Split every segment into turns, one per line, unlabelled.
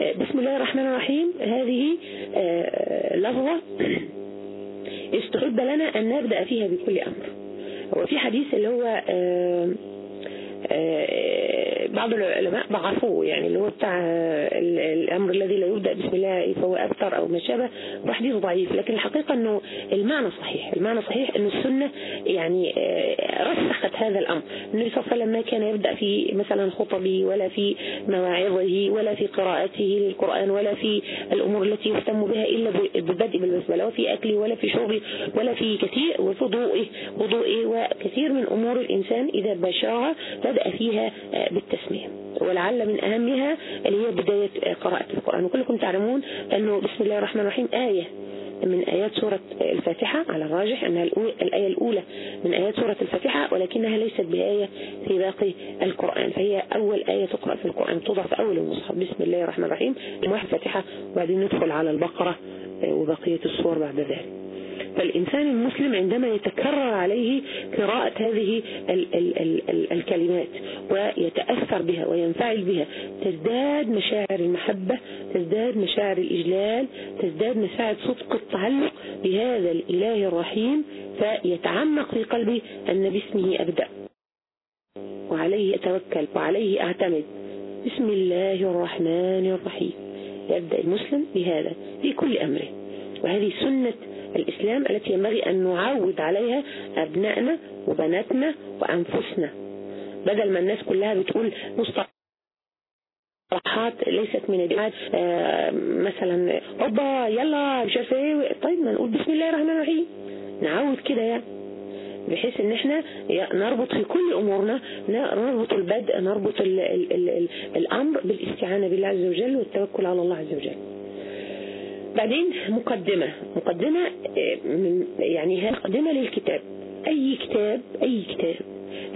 بسم الله الرحمن الرحيم هذه آه، لغوة استحب لنا أن نبدأ فيها بكل أمر وفي حديث اللي هو آه، آه، بعض العلماء ضعفوه يعني اللي هو بتاع آه، الامر الذي لا يبدا بسم الله فهو اكثر او ما شابه وحديث ضعيف لكن الحقيقه انه المعنى صحيح المعنى صحيح انه السنه يعني آه، رسخت هذا الامر النبي صلى الله عليه وسلم ما كان يبدا في مثلا خطبه ولا في مواعظه ولا في قراءته للقران ولا في الامور التي يهتم بها الا بالبدء بالبسمله لا في اكله ولا في شربه ولا في كثير وفي ضوئه وضوئه وكثير من امور الانسان اذا بشرها بدا فيها آه، بالتسليم اسمها ولعل من أهمها اللي هي بداية آه، قراءة القرآن وكلكم تعلمون أنه بسم الله الرحمن الرحيم آية من آيات سورة الفاتحة على الراجح أنها الآية الأولى من آيات سورة الفاتحة ولكنها ليست بآية في باقي القرآن فهي أول آية تقرأ في القرآن توضع في أول المصحف بسم الله الرحمن الرحيم واحد فاتحة وبعدين ندخل على البقرة آه، وبقية الصور بعد ذلك فالإنسان المسلم عندما يتكرر عليه قراءة هذه ال ال ال ال الكلمات ويتأثر بها وينفعل بها تزداد مشاعر المحبة تزداد مشاعر الإجلال تزداد مشاعر صدق التعلق بهذا الإله الرحيم فيتعمق في قلبي أن باسمه أبدأ وعليه أتوكل وعليه أعتمد بسم الله الرحمن الرحيم يبدأ المسلم بهذا في كل أمره وهذه سنة الإسلام التي ينبغي أن نعود عليها أبنائنا وبناتنا وأنفسنا بدل ما الناس كلها بتقول مصطلحات ليست من الدين آه، مثلا اوبا يلا مش عارفه ايه طيب ما نقول بسم الله الرحمن الرحيم نعود كده يعني بحيث ان احنا نربط في كل امورنا نربط البدء نربط الـ الـ الـ الامر بالاستعانه بالله عز وجل والتوكل على الله عز وجل بعدين مقدمة مقدمة إيه، يعني هي مقدمة للكتاب أي كتاب أي كتاب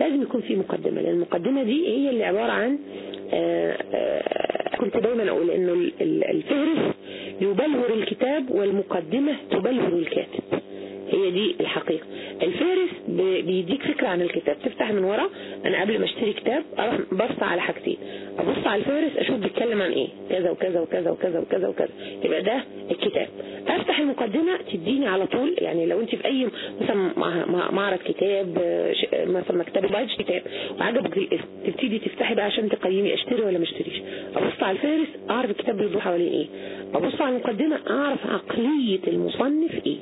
لازم يكون في مقدمة لأن المقدمة دي هي اللي عبارة عن آه، آه، كنت دايما أقول إنه الفهرس يبلور الكتاب والمقدمة تبلور الكاتب هي دي الحقيقة الفارس بيديك فكرة عن الكتاب تفتح من ورا انا قبل ما اشتري كتاب اروح بص على حاجتين ابص على الفارس اشوف بيتكلم عن ايه كذا وكذا وكذا وكذا وكذا وكذا يبقى ده الكتاب افتح المقدمة تديني على طول يعني لو انت في اي مثلا معرض كتاب مثلا مكتبة بايج كتاب وعجبك الاسم تبتدي تفتحي بقى عشان تقيمي اشتري ولا ما اشتريش ابص على الفارس اعرف الكتاب بيدور حوالين ايه ابص على المقدمة اعرف عقلية المصنف ايه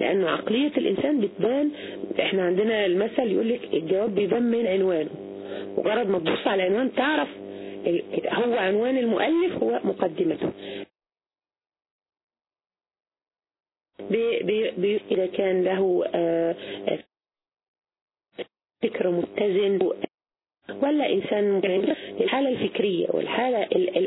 لأن عقلية الإنسان بتبان إحنا عندنا المثل يقول لك الجواب بيبان من عنوانه مجرد ما تبص على العنوان تعرف هو عنوان المؤلف هو مقدمته
بي بي بي إذا
كان له آه، فكر متزن ولا إنسان الحالة الفكرية والحالة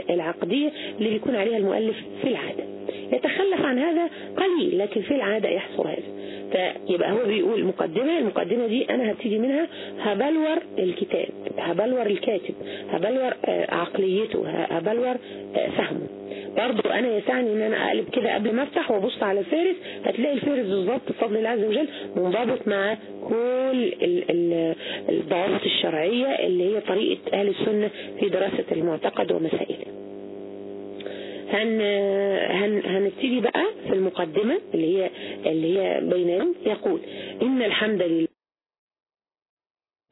العقدية اللي بيكون عليها المؤلف في العادة يتخلف عن هذا قليل لكن في العادة يحصل هذا فيبقى هو بيقول مقدمة المقدمة دي أنا هبتدي منها هبلور الكتاب هبلور الكاتب هبلور آه، عقليته هبلور آه، فهمه برضو أنا يسعني أن أنا أقلب كده قبل ما أفتح وأبص على الفارس هتلاقي الفارس بالظبط بفضل الله عز وجل منضبط مع كل الضوابط الشرعية اللي هي طريقة أهل السنة في دراسة المعتقد ومسائله هن آه، هن هنبتدي بقى في المقدمة اللي هي اللي هي بين يقول إن الحمد لله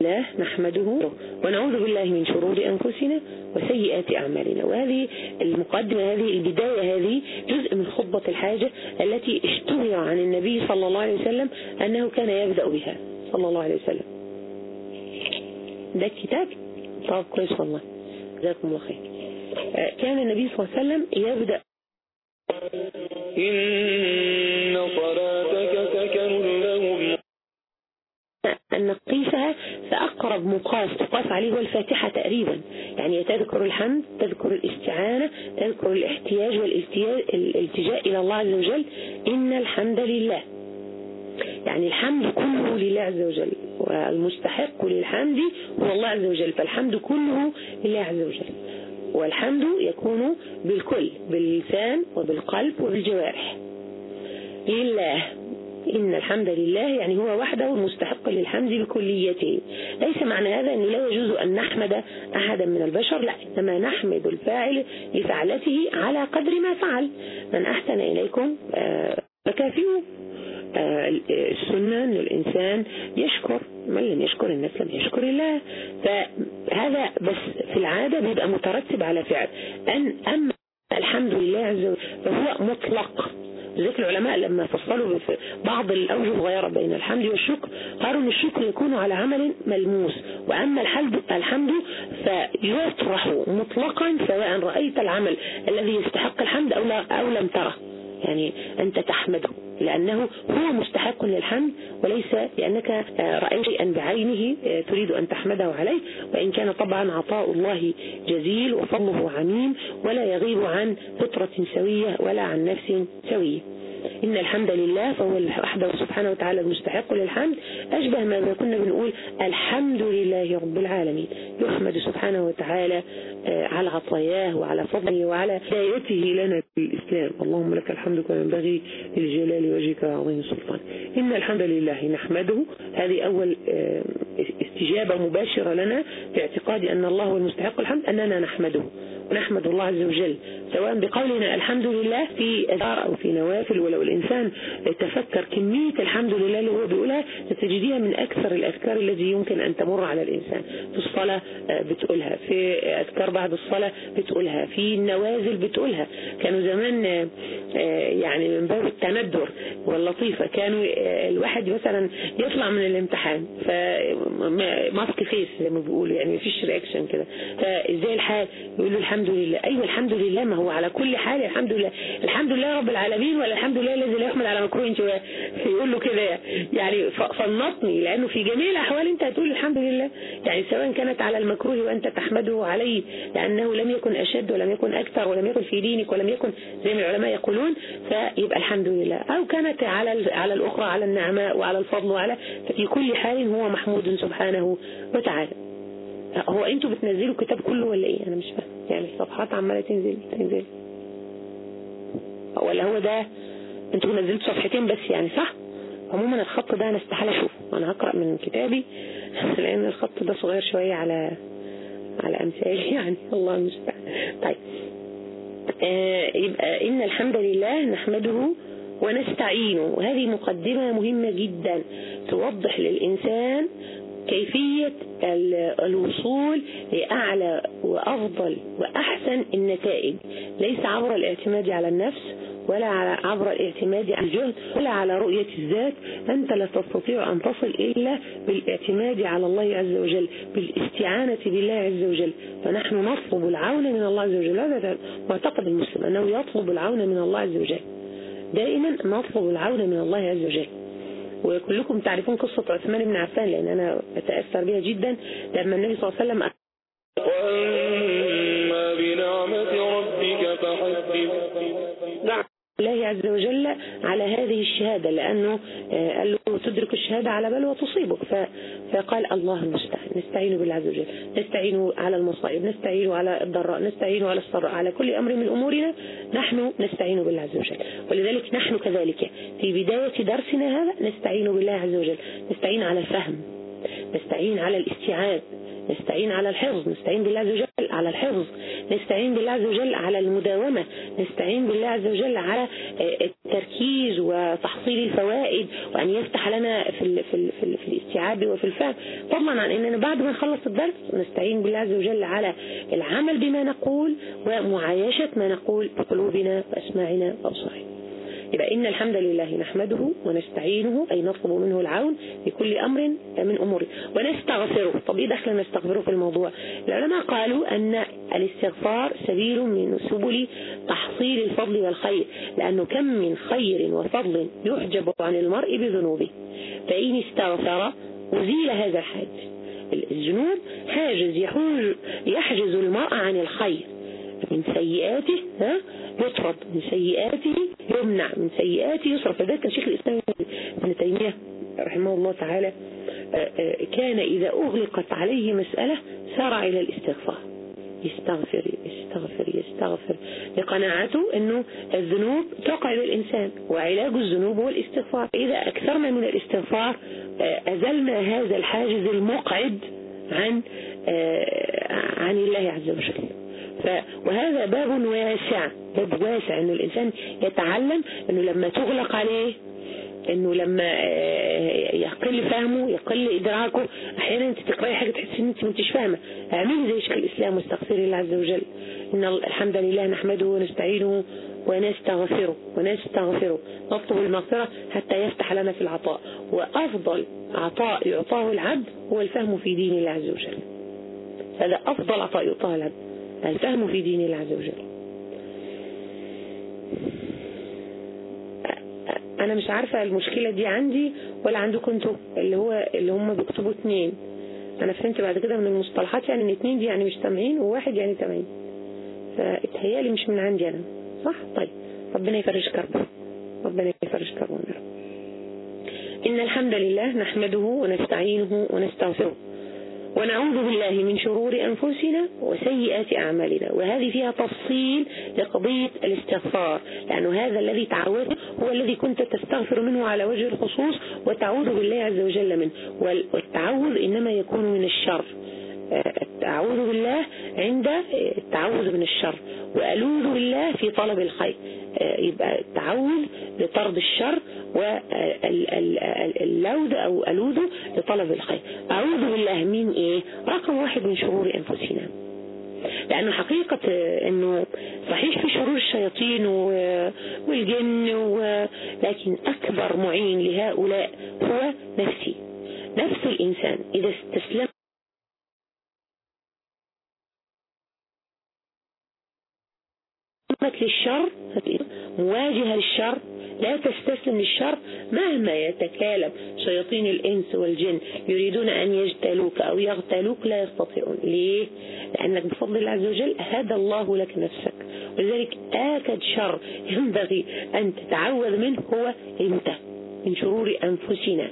الله نحمده ونعوذ بالله من شرور أنفسنا وسيئات أعمالنا وهذه المقدمة هذه البداية هذه جزء من خطبة الحاجة التي اشتهر عن النبي صلى الله عليه وسلم أنه كان يبدأ بها صلى الله عليه وسلم ده الكتاب طب كويس والله جزاكم الله خير كان النبي صلى الله عليه وسلم يبدأ إن صلاتك سكن لهم أن نقيسها فأقرب مقاس تقاس عليه هو الفاتحة تقريبا يعني تذكر الحمد تذكر الاستعانة تذكر الاحتياج والالتجاء إلى الله عز وجل إن الحمد لله يعني الحمد كله لله عز وجل والمستحق للحمد هو الله عز وجل فالحمد كله لله عز وجل والحمد يكون بالكل باللسان وبالقلب وبالجوارح لله إن الحمد لله يعني هو وحده المستحق للحمد بكليته ليس معنى هذا أنه لا يجوز أن نحمد أحدا من البشر لا إنما نحمد الفاعل لفعلته على قدر ما فعل من أحسن إليكم آه، فكافئوا آه، السنة أن الإنسان يشكر من لم يشكر الناس لم يشكر الله فهذا بس في العادة بيبقى مترتب على فعل أن أما الحمد لله عز وجل فهو مطلق لذلك العلماء لما فصلوا في بعض الأوجه الغيرة بين الحمد والشكر قالوا ان الشكر يكون على عمل ملموس وأما الحمد الحمد فيطرح مطلقا سواء رأيت العمل الذي يستحق الحمد أو, لا أو لم تره يعني أنت تحمده لأنه هو مستحق للحمد وليس لأنك آه، رأيت شيئا بعينه آه، تريد أن تحمده عليه وإن كان طبعا عطاء الله جزيل وفضله عميم ولا يغيب عن فطرة سوية ولا عن نفس سوية إن الحمد لله فهو الأحد سبحانه وتعالى المستحق للحمد أشبه ما كنا بنقول الحمد لله رب العالمين يحمد سبحانه وتعالى آه، على عطاياه وعلى فضله وعلى هدايته لنا بالإسلام اللهم لك الحمد كما ينبغي للجلال وجهك وعظيم السلطان إن الحمد لله نحمده هذه أول آه، استجابة مباشرة لنا في اعتقاد أن الله هو المستحق الحمد أننا نحمده ونحمد الله عز وجل سواء بقولنا الحمد لله في أذار أو في نوافل ولو الإنسان تفكر كمية الحمد لله اللي هو بيقولها ستجديها من أكثر الأذكار الذي يمكن أن تمر على الإنسان في الصلاة آه، بتقولها في أذكار بعد الصلاة بتقولها في النوازل بتقولها كانوا زمان آه، آه، يعني من باب التندر واللطيفة كانوا الواحد مثلا يطلع من الامتحان فماسك فيس زي ما بيقولوا يعني مفيش رياكشن كده فازاي الحال يقولوا الحمد لله ايوه الحمد لله ما هو على كل حال الحمد لله الحمد لله رب العالمين ولا الحمد لله الذي لا يحمد على مكروه انت يقول له كده يعني, يعني فنطني لانه في جميع الاحوال انت هتقول الحمد لله يعني سواء كانت على المكروه وانت تحمده عليه لانه لم يكن اشد ولم يكن اكثر ولم يكن في دينك ولم يكن زي ما العلماء يقولون فيبقى الحمد لله او كان نعمته على على الأخرى على النعماء وعلى الفضل وعلى ففي كل حال هو محمود سبحانه وتعالى هو انتوا بتنزلوا الكتاب كله ولا ايه انا مش فاهم يعني الصفحات عمالة تنزل تنزل ولا هو ده انتوا نزلتوا صفحتين بس يعني صح عموما الخط ده انا استحال اشوفه انا هقرأ من كتابي لان الخط ده صغير شوية على على امثالي يعني الله المستعان طيب آه يبقى ان الحمد لله نحمده ونستعينه وهذه مقدمة مهمة جدا توضح للإنسان كيفية الوصول لأعلى وأفضل وأحسن النتائج ليس عبر الاعتماد على النفس ولا على عبر الاعتماد على الجهد ولا على رؤية الذات أنت لا تستطيع أن تصل إلا بالاعتماد على الله عز وجل بالاستعانة بالله عز وجل فنحن نطلب العون من الله عز وجل هذا معتقد المسلم أنه يطلب العون من الله عز وجل دائما نطلب العون من الله عز وجل وكلكم تعرفون قصة عثمان بن عفان لأن أنا أتأثر بها جدا لما النبي صلى الله عليه وسلم
وأما بنعمة ربك
نعم الله عز وجل على هذه الشهادة لأنه آه، قال له تدرك الشهادة على بل وتصيبك فقال الله المستعان نستعين بالله عز وجل نستعين على المصائب نستعين على الضراء نستعين على السراء على كل أمر من أمورنا نحن نستعين بالله عز وجل ولذلك نحن كذلك في بداية درسنا هذا نستعين بالله عز وجل نستعين على الفهم نستعين على الاستيعاب نستعين على الحفظ نستعين بالله عز وجل على الحفظ نستعين بالله عز وجل على المداومة نستعين بالله عز وجل على آه، التركيز وتحصيل الفوائد وأن يفتح لنا في, في, في, في الاستيعاب وفي الفهم فضلا عن أننا بعد ما نخلص الدرس نستعين بالله عز وجل على العمل بما نقول ومعايشة ما نقول بقلوبنا وأسماعنا وأبصارنا يبقى إن الحمد لله نحمده ونستعينه أي نطلب منه العون كل أمر من أموره ونستغفره طب إيه دخل نستغفره في الموضوع العلماء قالوا أن الاستغفار سبيل من سبل تحصيل الفضل والخير لأنه كم من خير وفضل يحجب عن المرء بذنوبه فإن استغفر أزيل هذا الحاجز الذنوب حاجز يحوج يحجز المرء عن الخير من سيئاته ها يطرد من سيئاته يمنع من سيئاته يصرف فده كان شيخ الإسلام ابن تيمية رحمه الله تعالى آه، آه، كان إذا أغلقت عليه مسألة سارع إلى الاستغفار يستغفر يستغفر يستغفر لقناعته أنه الذنوب تقع للإنسان وعلاج الذنوب هو الاستغفار إذا أكثرنا من الاستغفار آه، أزلنا هذا الحاجز المقعد عن عن الله عز وجل وهذا باب واسع باب واسع ان الانسان يتعلم انه لما تغلق عليه انه لما آه، يقل فهمه يقل ادراكه احيانا انت تقراي حاجه تحس ان انت انتش فاهمه اعملي زي شيخ الاسلام واستغفري الله عز وجل ان الحمد لله نحمده ونستعينه ونستغفره ونستغفره نطلب المغفرة حتى يفتح لنا في العطاء وأفضل عطاء يعطاه العبد هو الفهم في دين الله عز وجل هذا أفضل عطاء يعطاه العبد فيفهموا في دين الله عز وجل انا مش عارفة المشكلة دي عندي ولا عندكم انتوا اللي هو اللي هم بيكتبوا اتنين انا فهمت بعد كده من المصطلحات يعني ان اتنين دي يعني مش تمعين وواحد يعني تمعين فاتهيالي مش من عندي انا صح طيب ربنا يفرج كربه ربنا يفرج كربه إن الحمد لله نحمده ونستعينه ونستغفره ونعوذ بالله من شرور أنفسنا وسيئات أعمالنا وهذه فيها تفصيل لقضية الاستغفار لأن هذا الذي تعود هو الذي كنت تستغفر منه على وجه الخصوص وتعوذ بالله عز وجل منه والتعوذ إنما يكون من الشر أعوذ بالله عند التعوذ من الشر وألوذ بالله في طلب الخير آه، يبقى التعوذ لطرد الشر واللوذ أو ألوذ لطلب الخير أعوذ بالله من إيه رقم واحد من شرور أنفسنا لأنه حقيقة آه، أنه صحيح في شرور الشياطين والجن لكن أكبر معين
لهؤلاء هو نفسي نفس الإنسان إذا استسلم قامت للشر مواجهة للشر لا تستسلم للشر
مهما يتكالب شياطين الإنس والجن يريدون أن يجتلوك أو يغتلوك لا يستطيعون ليه؟ لأنك بفضل الله عز وجل هدى الله لك نفسك ولذلك آكد شر ينبغي أن تتعوذ منه هو أنت من شرور أنفسنا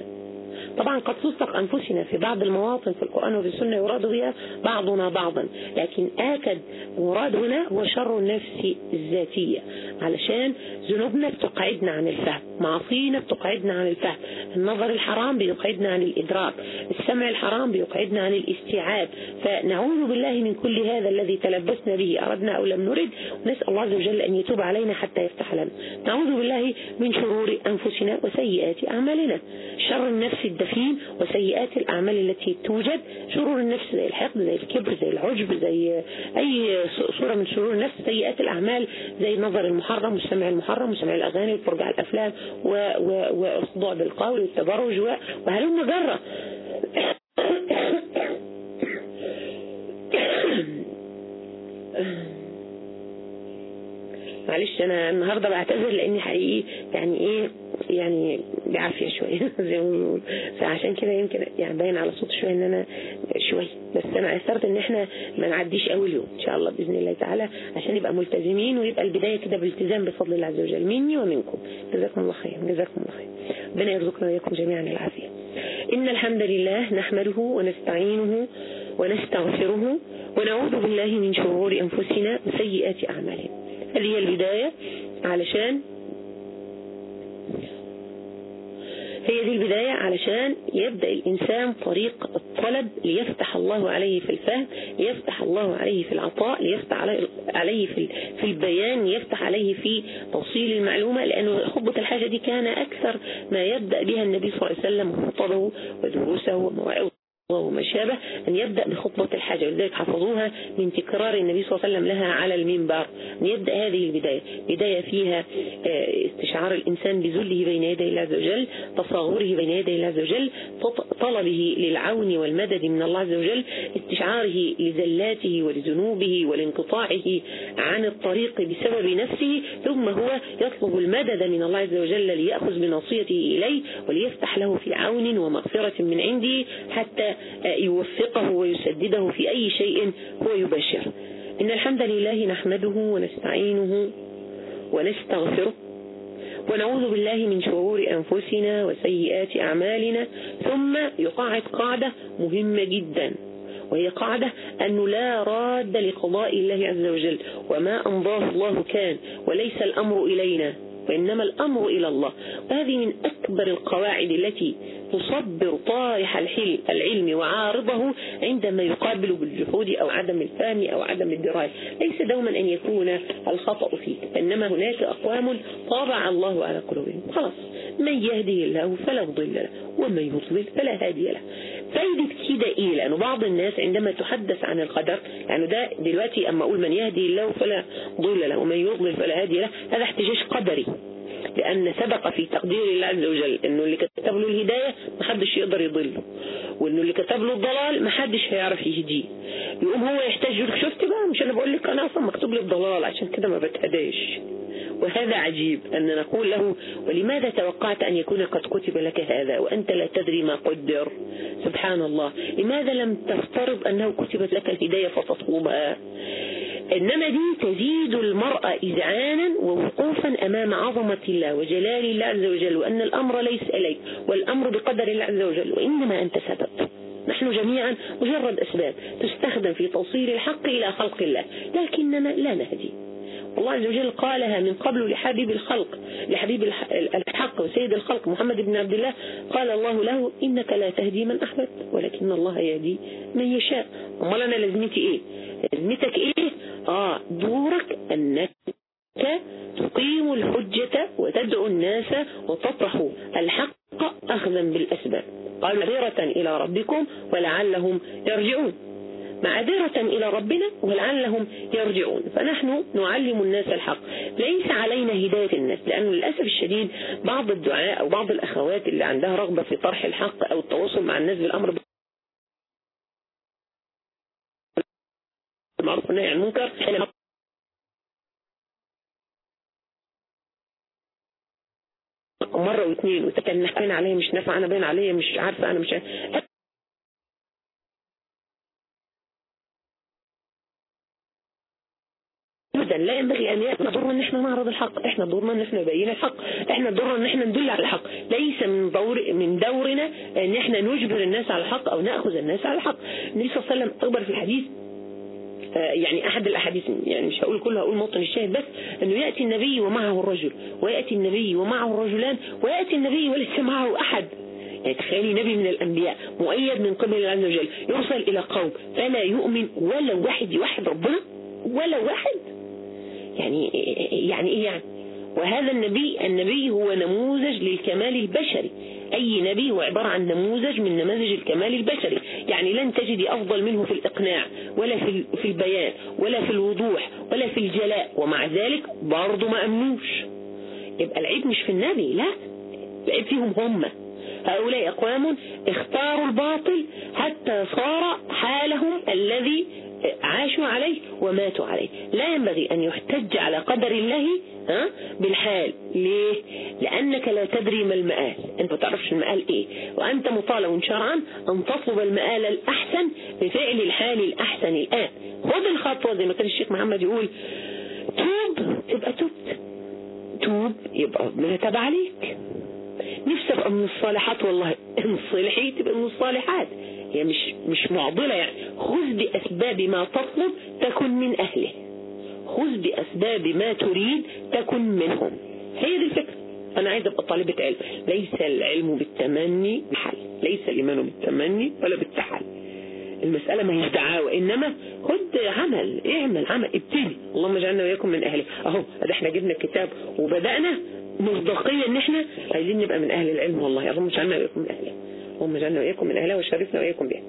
طبعا قد تصدق أنفسنا في بعض المواطن في القرآن وفي السنة يراد بها بعضنا بعضا لكن آكد مراد هنا هو شر النفس الذاتية علشان ذنوبنا بتقعدنا عن الفهم معاصينا بتقعدنا عن الفهم النظر الحرام بيقعدنا عن الإدراك السمع الحرام بيقعدنا عن الاستيعاب فنعوذ بالله من كل هذا الذي تلبسنا به أردنا أو لم نرد ونسأل الله عز وجل أن يتوب علينا حتى يفتح لنا نعوذ بالله من شرور أنفسنا وسيئات أعمالنا شر النفس النفس الدفين وسيئات الأعمال التي توجد شرور النفس زي الحقد زي الكبر زي العجب زي أي صورة من شرور النفس سيئات الأعمال زي النظر المحرم والسمع المحرم وسمع الأغاني والفرج على الأفلام والخضوع بالقول والتبرج وهلم جرة Thank معلش انا النهارده بعتذر لاني حقيقي يعني ايه يعني بعافيه شويه زي ما بنقول فعشان كده يمكن يعني باين على صوت شويه ان انا شويه بس انا اثرت ان احنا ما نعديش اول يوم ان شاء الله باذن الله تعالى عشان نبقى ملتزمين ويبقى البدايه كده بالتزام بفضل الله عز وجل مني ومنكم جزاكم الله خير جزاكم الله خير ربنا يرزقنا واياكم جميعا العافيه ان الحمد لله نحمده ونستعينه ونستغفره ونعوذ بالله من شرور انفسنا وسيئات اعمالنا اللي هي البداية علشان هي دي البداية علشان يبدأ الإنسان طريق الطلب ليفتح الله عليه في الفهم ليفتح الله عليه في العطاء ليفتح عليه في البيان يفتح عليه في توصيل المعلومة لأنه حبة الحاجة دي كان أكثر ما يبدأ بها النبي صلى الله عليه وسلم خطبه ودروسه ومواعظه وما شابه أن يبدأ بخطبة الحاجة ولذلك حفظوها من تكرار النبي صلى الله عليه وسلم لها على المنبر أن يبدأ هذه البداية بداية فيها آه، استشعار الإنسان بذله بين يدي الله عز وجل تصاغره بين يدي الله عز وجل طلبه للعون والمدد من الله عز وجل استشعاره لزلاته ولذنوبه ولانقطاعه عن الطريق بسبب نفسه ثم هو يطلب المدد من الله عز وجل ليأخذ بناصيته إليه وليفتح له في عون ومغفرة من عنده حتى آه، يوفقه ويسدده في أي شيء هو يباشره إن الحمد لله نحمده ونستعينه ونستغفره ونعوذ بالله من شرور أنفسنا وسيئات أعمالنا ثم يقاعد قاعدة مهمة جدا وهي قاعدة أنه لا راد لقضاء الله عز وجل وما أمضاه الله كان وليس الأمر إلينا وإنما الأمر إلى الله وهذه من أكبر القواعد التي تصبر طارح العلم وعارضه عندما يقابل بالجحود أو عدم الفهم أو عدم الدراية ليس دوما أن يكون الخطأ فيك إنما هناك أقوام طابع الله على قلوبهم خلاص من يهدي الله فلا مضل له ومن يضلل فلا هادي له فايدة كده ايه لانه بعض الناس عندما تحدث عن القدر يعني ده دلوقتي اما اقول من يهدي الله فلا ضل له ومن يضلل فلا هادي له هذا احتجاج قدري لأن سبق في تقدير الله عز وجل إنه اللي كتب له الهداية محدش يقدر يضله وإنه اللي كتب له الضلال محدش هيعرف يهديه يقوم هو يحتاج شفت بقى مش أنا بقول لك أنا أصلا مكتوب لي الضلال عشان كده ما بتهداش وهذا عجيب أن نقول له ولماذا توقعت أن يكون قد كتب لك هذا وأنت لا تدري ما قدر سبحان الله لماذا لم تفترض أنه كتبت لك الهداية فتصومها إنما دي تزيد المرأة إذعانا ووقوفا أمام عظمة الله وجلال الله عز وجل وأن الأمر ليس إليك والأمر بقدر الله عز وجل وإنما أنت سبب نحن جميعا مجرد أسباب تستخدم في توصيل الحق إلى خلق الله لكننا لا نهدي الله عز وجل قالها من قبل لحبيب الخلق لحبيب الحق وسيد الخلق محمد بن عبد الله قال الله له إنك لا تهدي من أحببت ولكن الله يهدي من يشاء امال انا لازمتي إيه لازمتك ايه اه دورك انك تقيم الحجة وتدعو الناس وتطرح الحق أخذا بالأسباب قالوا معذرة إلى ربكم ولعلهم يرجعون معذرة إلى ربنا ولعلهم يرجعون فنحن نعلم الناس الحق ليس علينا هداية الناس لأنه للأسف الشديد بعض الدعاء أو بعض الأخوات
اللي عندها رغبة في طرح الحق أو التواصل مع الناس بالأمر المعروف والنهي عن المنكر حينما مرة واثنين وثلاثة انا عليه مش نفع انا باين عليه مش عارفة انا مش ابدا لا ينبغي ان يأتنا
دورنا ان احنا نعرض الحق احنا دورنا ان احنا نبين الحق احنا دورنا ان احنا ندل على الحق ليس من دور من دورنا ان احنا نجبر الناس على الحق او ناخذ الناس على الحق النبي صلى الله عليه وسلم اخبر في الحديث آه، يعني أحد الأحاديث يعني مش هقول كلها هقول موطن الشاهد بس أنه يأتي النبي ومعه الرجل ويأتي النبي ومعه الرجلان ويأتي النبي وليس معه أحد يعني تخيلي نبي من الأنبياء مؤيد من قبل الله عز وجل يرسل إلى قوم فلا يؤمن ولا واحد يوحد ربنا ولا واحد يعني يعني إيه يعني وهذا النبي النبي هو نموذج للكمال البشري أي نبي هو عبارة عن نموذج من نماذج الكمال البشري يعني لن تجدي أفضل منه في الإقناع ولا في في البيان ولا في الوضوح ولا في الجلاء ومع ذلك برضه ما امنوش يبقى العيب مش في النبي لا العيب فيهم هم هؤلاء أقوام اختاروا الباطل حتى صار حالهم الذي عاشوا عليه وماتوا عليه لا ينبغي أن يحتج على قدر الله ها بالحال ليه لأنك لا تدري ما المآل أنت ما تعرفش المآل إيه وأنت مطالب شرعا أن تطلب المآل الأحسن بفعل الحال الأحسن الآن خذ الخطوة زي ما كان الشيخ محمد يقول توب تبقى تبت توب يبقى ما تاب عليك نفسي ابقى من الصالحات والله صلحي تبقى من الصالحات هي يعني مش مش معضله يعني خذ باسباب ما تطلب تكن من اهله خذ بأسباب ما تريد تكن منهم هي دي الفكرة أنا عايز أبقى طالبة علم ليس العلم بالتمني بحل ليس الإيمان بالتمني ولا بالتحل المسألة ما هيش دعاوى إنما خد عمل اعمل عمل ابتدي اللهم اجعلنا وإياكم من أهله أهو ده احنا جبنا الكتاب وبدأنا مصداقية إن احنا عايزين نبقى من أهل العلم والله اللهم اجعلنا وإياكم من أهله اللهم اجعلنا وإياكم من أهله وشرفنا وإياكم بها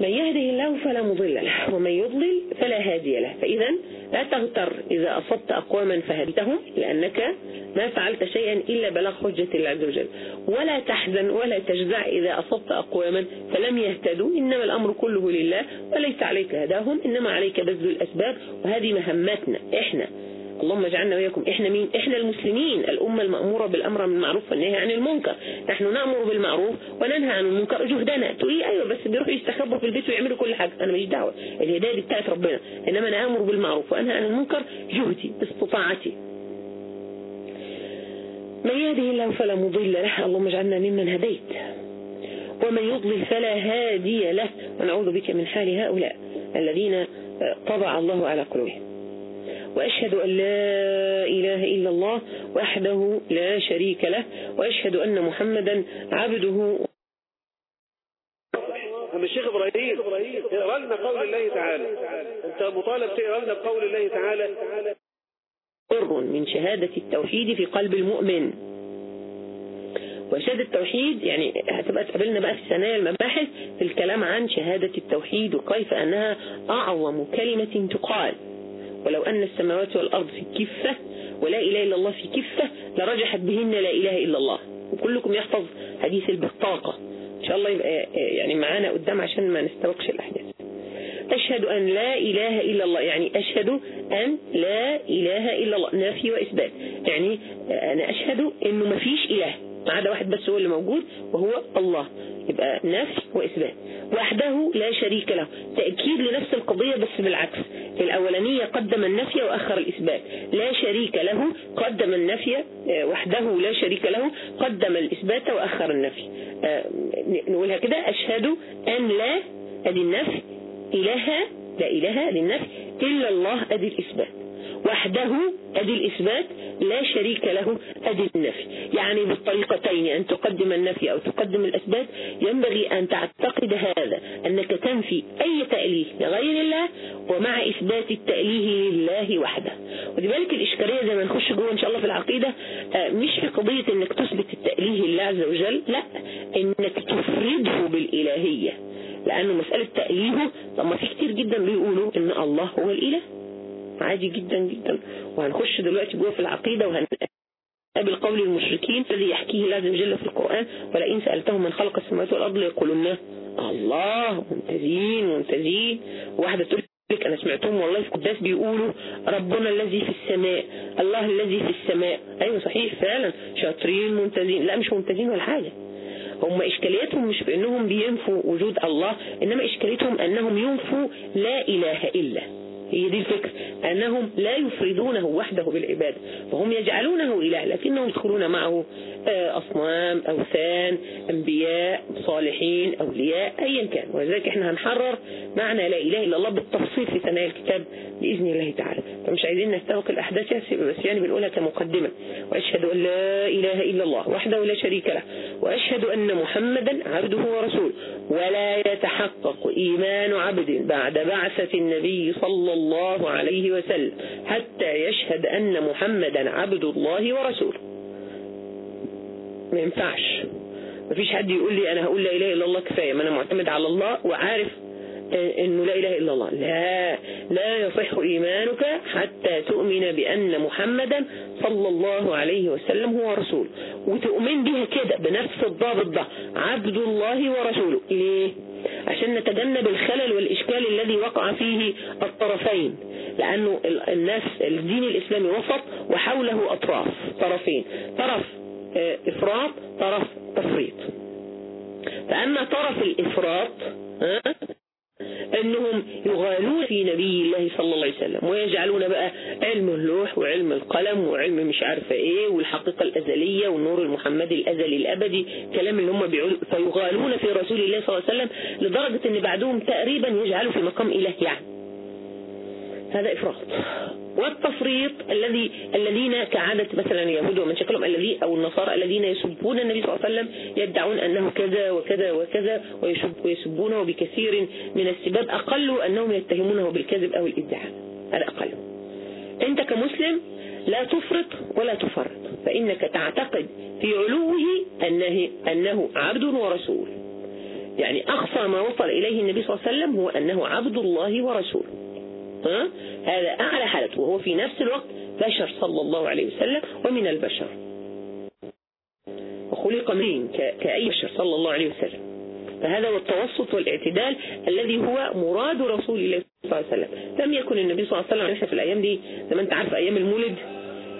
من يهده الله فلا مضل له ومن يضلل فلا هادي له فإذا لا تغتر إذا أصبت أقواما فهدتهم لأنك ما فعلت شيئا إلا بلغ حجة الله عز وجل ولا تحزن ولا تجزع إذا أصبت أقواما فلم يهتدوا إنما الأمر كله لله وليس عليك هداهم إنما عليك بذل الأسباب وهذه مهمتنا إحنا اللهم اجعلنا وإياكم إحنا مين إحنا المسلمين الأمة المأمورة بالأمر بالمعروف والنهي عن المنكر نحن نأمر بالمعروف وننهى عن المنكر جهدنا تقول إيه أيوة بس بيروحوا يستخبوا في البيت ويعملوا كل حاجة أنا ماليش دعوة الهداية دي بتاعت ربنا إنما أنا آمر بالمعروف وأنهى عن المنكر جهدي استطاعتي من يهده الله فلا مضل له اللهم اجعلنا ممن هديت ومن يضلل فلا هادي له ونعوذ بك من حال هؤلاء الذين آه، طبع الله على قلوبهم وأشهد أن لا إله إلا الله وحده لا شريك له وأشهد أن محمدا عبده
أما الشيخ إبراهيم اقرأ لنا قول الله تعالى أنت مطالب تقرأ لنا بقول الله تعالى
قر من شهادة التوحيد في قلب المؤمن وشهادة التوحيد يعني هتبقى تقابلنا بقى في الثانية المباحث في الكلام عن شهادة التوحيد وكيف أنها أعظم كلمة تقال ولو أن السماوات والأرض في كفة ولا إله إلا الله في كفة لرجحت بهن لا إله إلا الله وكلكم يحفظ حديث البطاقة إن شاء الله يبقى آه، آه، يعني معانا قدام عشان ما نستوقش الأحداث أشهد أن لا إله إلا الله يعني أشهد أن لا إله إلا الله نافي وإثبات يعني آه، أنا أشهد أنه ما فيش إله ما عدا واحد بس هو اللي موجود وهو الله يبقى نفي وإثبات وحده لا شريك له تأكيد لنفس القضية بس بالعكس الأولانية قدم النفي وأخر الإثبات لا شريك له قدم النفي آه، وحده لا شريك له قدم الإثبات وأخر النفي آه، نقولها كده أشهد أن لا أدي النفي إله لا إله للنفي إلا الله أدي الإثبات وحده أدي الإثبات لا شريك له أدي النفي يعني بالطريقتين أن تقدم النفي أو تقدم الأثبات ينبغي أن تعتقد هذا أنك تنفي أي تأليه لغير الله ومع إثبات التأليه لله وحده ولذلك الإشكالية زي ما نخش جوه إن شاء الله في العقيدة آه، مش في قضية أنك تثبت التأليه لله عز وجل لا أنك تفرده بالإلهية لأنه مسألة تأليهه لما في كتير جدا بيقولوا أن الله هو الإله عادي جدا جدا وهنخش دلوقتي جوه في العقيدة وهنقابل قول المشركين الذي يحكيه لازم جل في القرآن ولئن سألتهم من خلق السماوات والأرض ليقولون الله ممتازين ممتازين واحدة تقول لك أنا سمعتهم والله في قداس بيقولوا ربنا الذي في السماء الله الذي في السماء أيوة صحيح فعلا شاطرين ممتازين لا مش ممتازين ولا حاجة هم إشكاليتهم مش بأنهم بينفوا وجود الله إنما إشكاليتهم أنهم ينفوا لا إله إلا هي دي الفكرة أنهم لا يفردونه وحده بالعبادة فهم يجعلونه إله لكنهم يدخلون معه آه، أصنام أوثان أنبياء صالحين أولياء أيا كان ولذلك احنا هنحرر معنى لا إله إلا الله بالتفصيل في ثنايا الكتاب بإذن الله تعالى فمش عايزين نستوق الأحداث بس يعني بنقولها كمقدمة وأشهد أن لا إله إلا الله وحده لا شريك له وأشهد أن محمدا عبده ورسوله ولا يتحقق إيمان عبد بعد بعثة النبي صلى الله عليه وسلم حتى يشهد أن محمدا عبد الله ورسوله ما ينفعش ما فيش حد يقول لي أنا هقول لا إله إلا الله كفاية ما أنا معتمد على الله وعارف أنه لا إله إلا الله لا لا يصح إيمانك حتى تؤمن بأن محمدا صلى الله عليه وسلم هو رسول وتؤمن بها كده بنفس الضابط ده عبد الله ورسوله ليه عشان نتجنب الخلل والإشكال الذي وقع فيه الطرفين لأنه الناس الدين الإسلامي وسط وحوله أطراف طرفين طرف آه، إفراط طرف تفريط فأما طرف الإفراط أنهم يغالون في نبي الله صلى الله عليه وسلم ويجعلون بقى علم اللوح وعلم القلم وعلم مش عارفة إيه والحقيقة الأزلية والنور المحمدي الأزلي الأبدي كلام اللي هم فيغالون في رسول الله صلى الله عليه وسلم لدرجة أن بعدهم تقريبا يجعلوا في مقام إله يعني هذا إفراط والتفريط الذي الذين كعادة مثلا اليهود ومن شكلهم الذي أو النصارى الذين يسبون النبي صلى الله عليه وسلم يدعون أنه كذا وكذا وكذا ويسب ويسبونه بكثير من السباب أقل أنهم يتهمونه بالكذب أو الادعاء هذا أقل أنت كمسلم لا تفرط ولا تفرط فإنك تعتقد في علوه أنه, أنه عبد ورسول يعني أقصى ما وصل إليه النبي صلى الله عليه وسلم هو أنه عبد الله ورسوله ها؟ هذا أعلى حالة وهو في نفس الوقت بشر صلى الله عليه وسلم ومن البشر وخلق من كأي بشر صلى الله عليه وسلم فهذا هو التوسط والاعتدال الذي هو مراد رسول الله صلى الله عليه وسلم لم يكن النبي صلى الله عليه وسلم احنا في الأيام دي زي ما انت عارف أيام المولد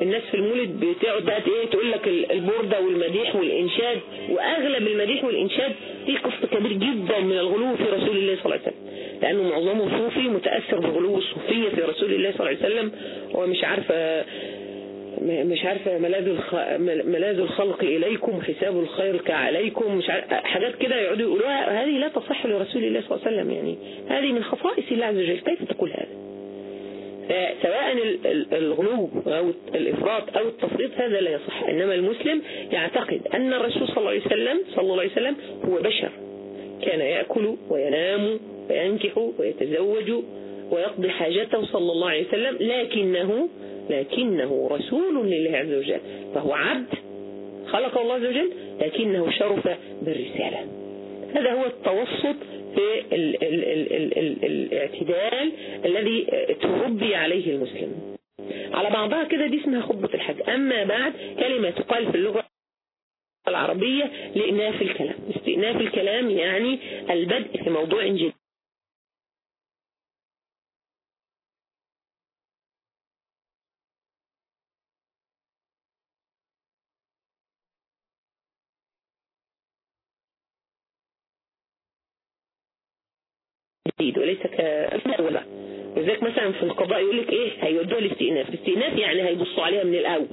الناس في المولد بتقعد بقى ايه تقول لك البوردة والمديح والإنشاد وأغلب المديح والإنشاد فيه قسط كبير جدا من الغلو في رسول الله صلى الله عليه وسلم لأنه معظمه صوفي متأثر بغلو الصوفية في رسول الله صلى الله عليه وسلم ومش عارفة مش عارفة ملاذ ملاذ الخلق إليكم حساب الخير عليكم مش عارف... حاجات كده يقعدوا يقولوها هذه لا تصح لرسول الله صلى الله عليه وسلم يعني هذه من خصائص الله عز وجل كيف تقول هذا آه، سواء الغلو أو الإفراط أو التفريط هذا لا يصح إنما المسلم يعتقد أن الرسول صلى الله عليه وسلم صلى الله عليه وسلم هو بشر كان يأكل وينام وينكح ويتزوج ويقضي حاجته صلى الله عليه وسلم لكنه لكنه رسول لله عز وجل فهو عبد خلقه الله عز وجل لكنه شرف بالرسالة هذا هو التوسط في ال ال ال ال ال الاعتدال الذي تربي عليه المسلم على بعضها كده دي اسمها خطبة الحج أما بعد كلمة تقال في اللغة العربية
لإناف الكلام استئناف الكلام يعني البدء في موضوع جديد
وليس كالأولى ولذلك مثلا في القضاء يقول لك ايه هيودوها الاستئناف الاستئناف يعني هيبصوا عليها من الاول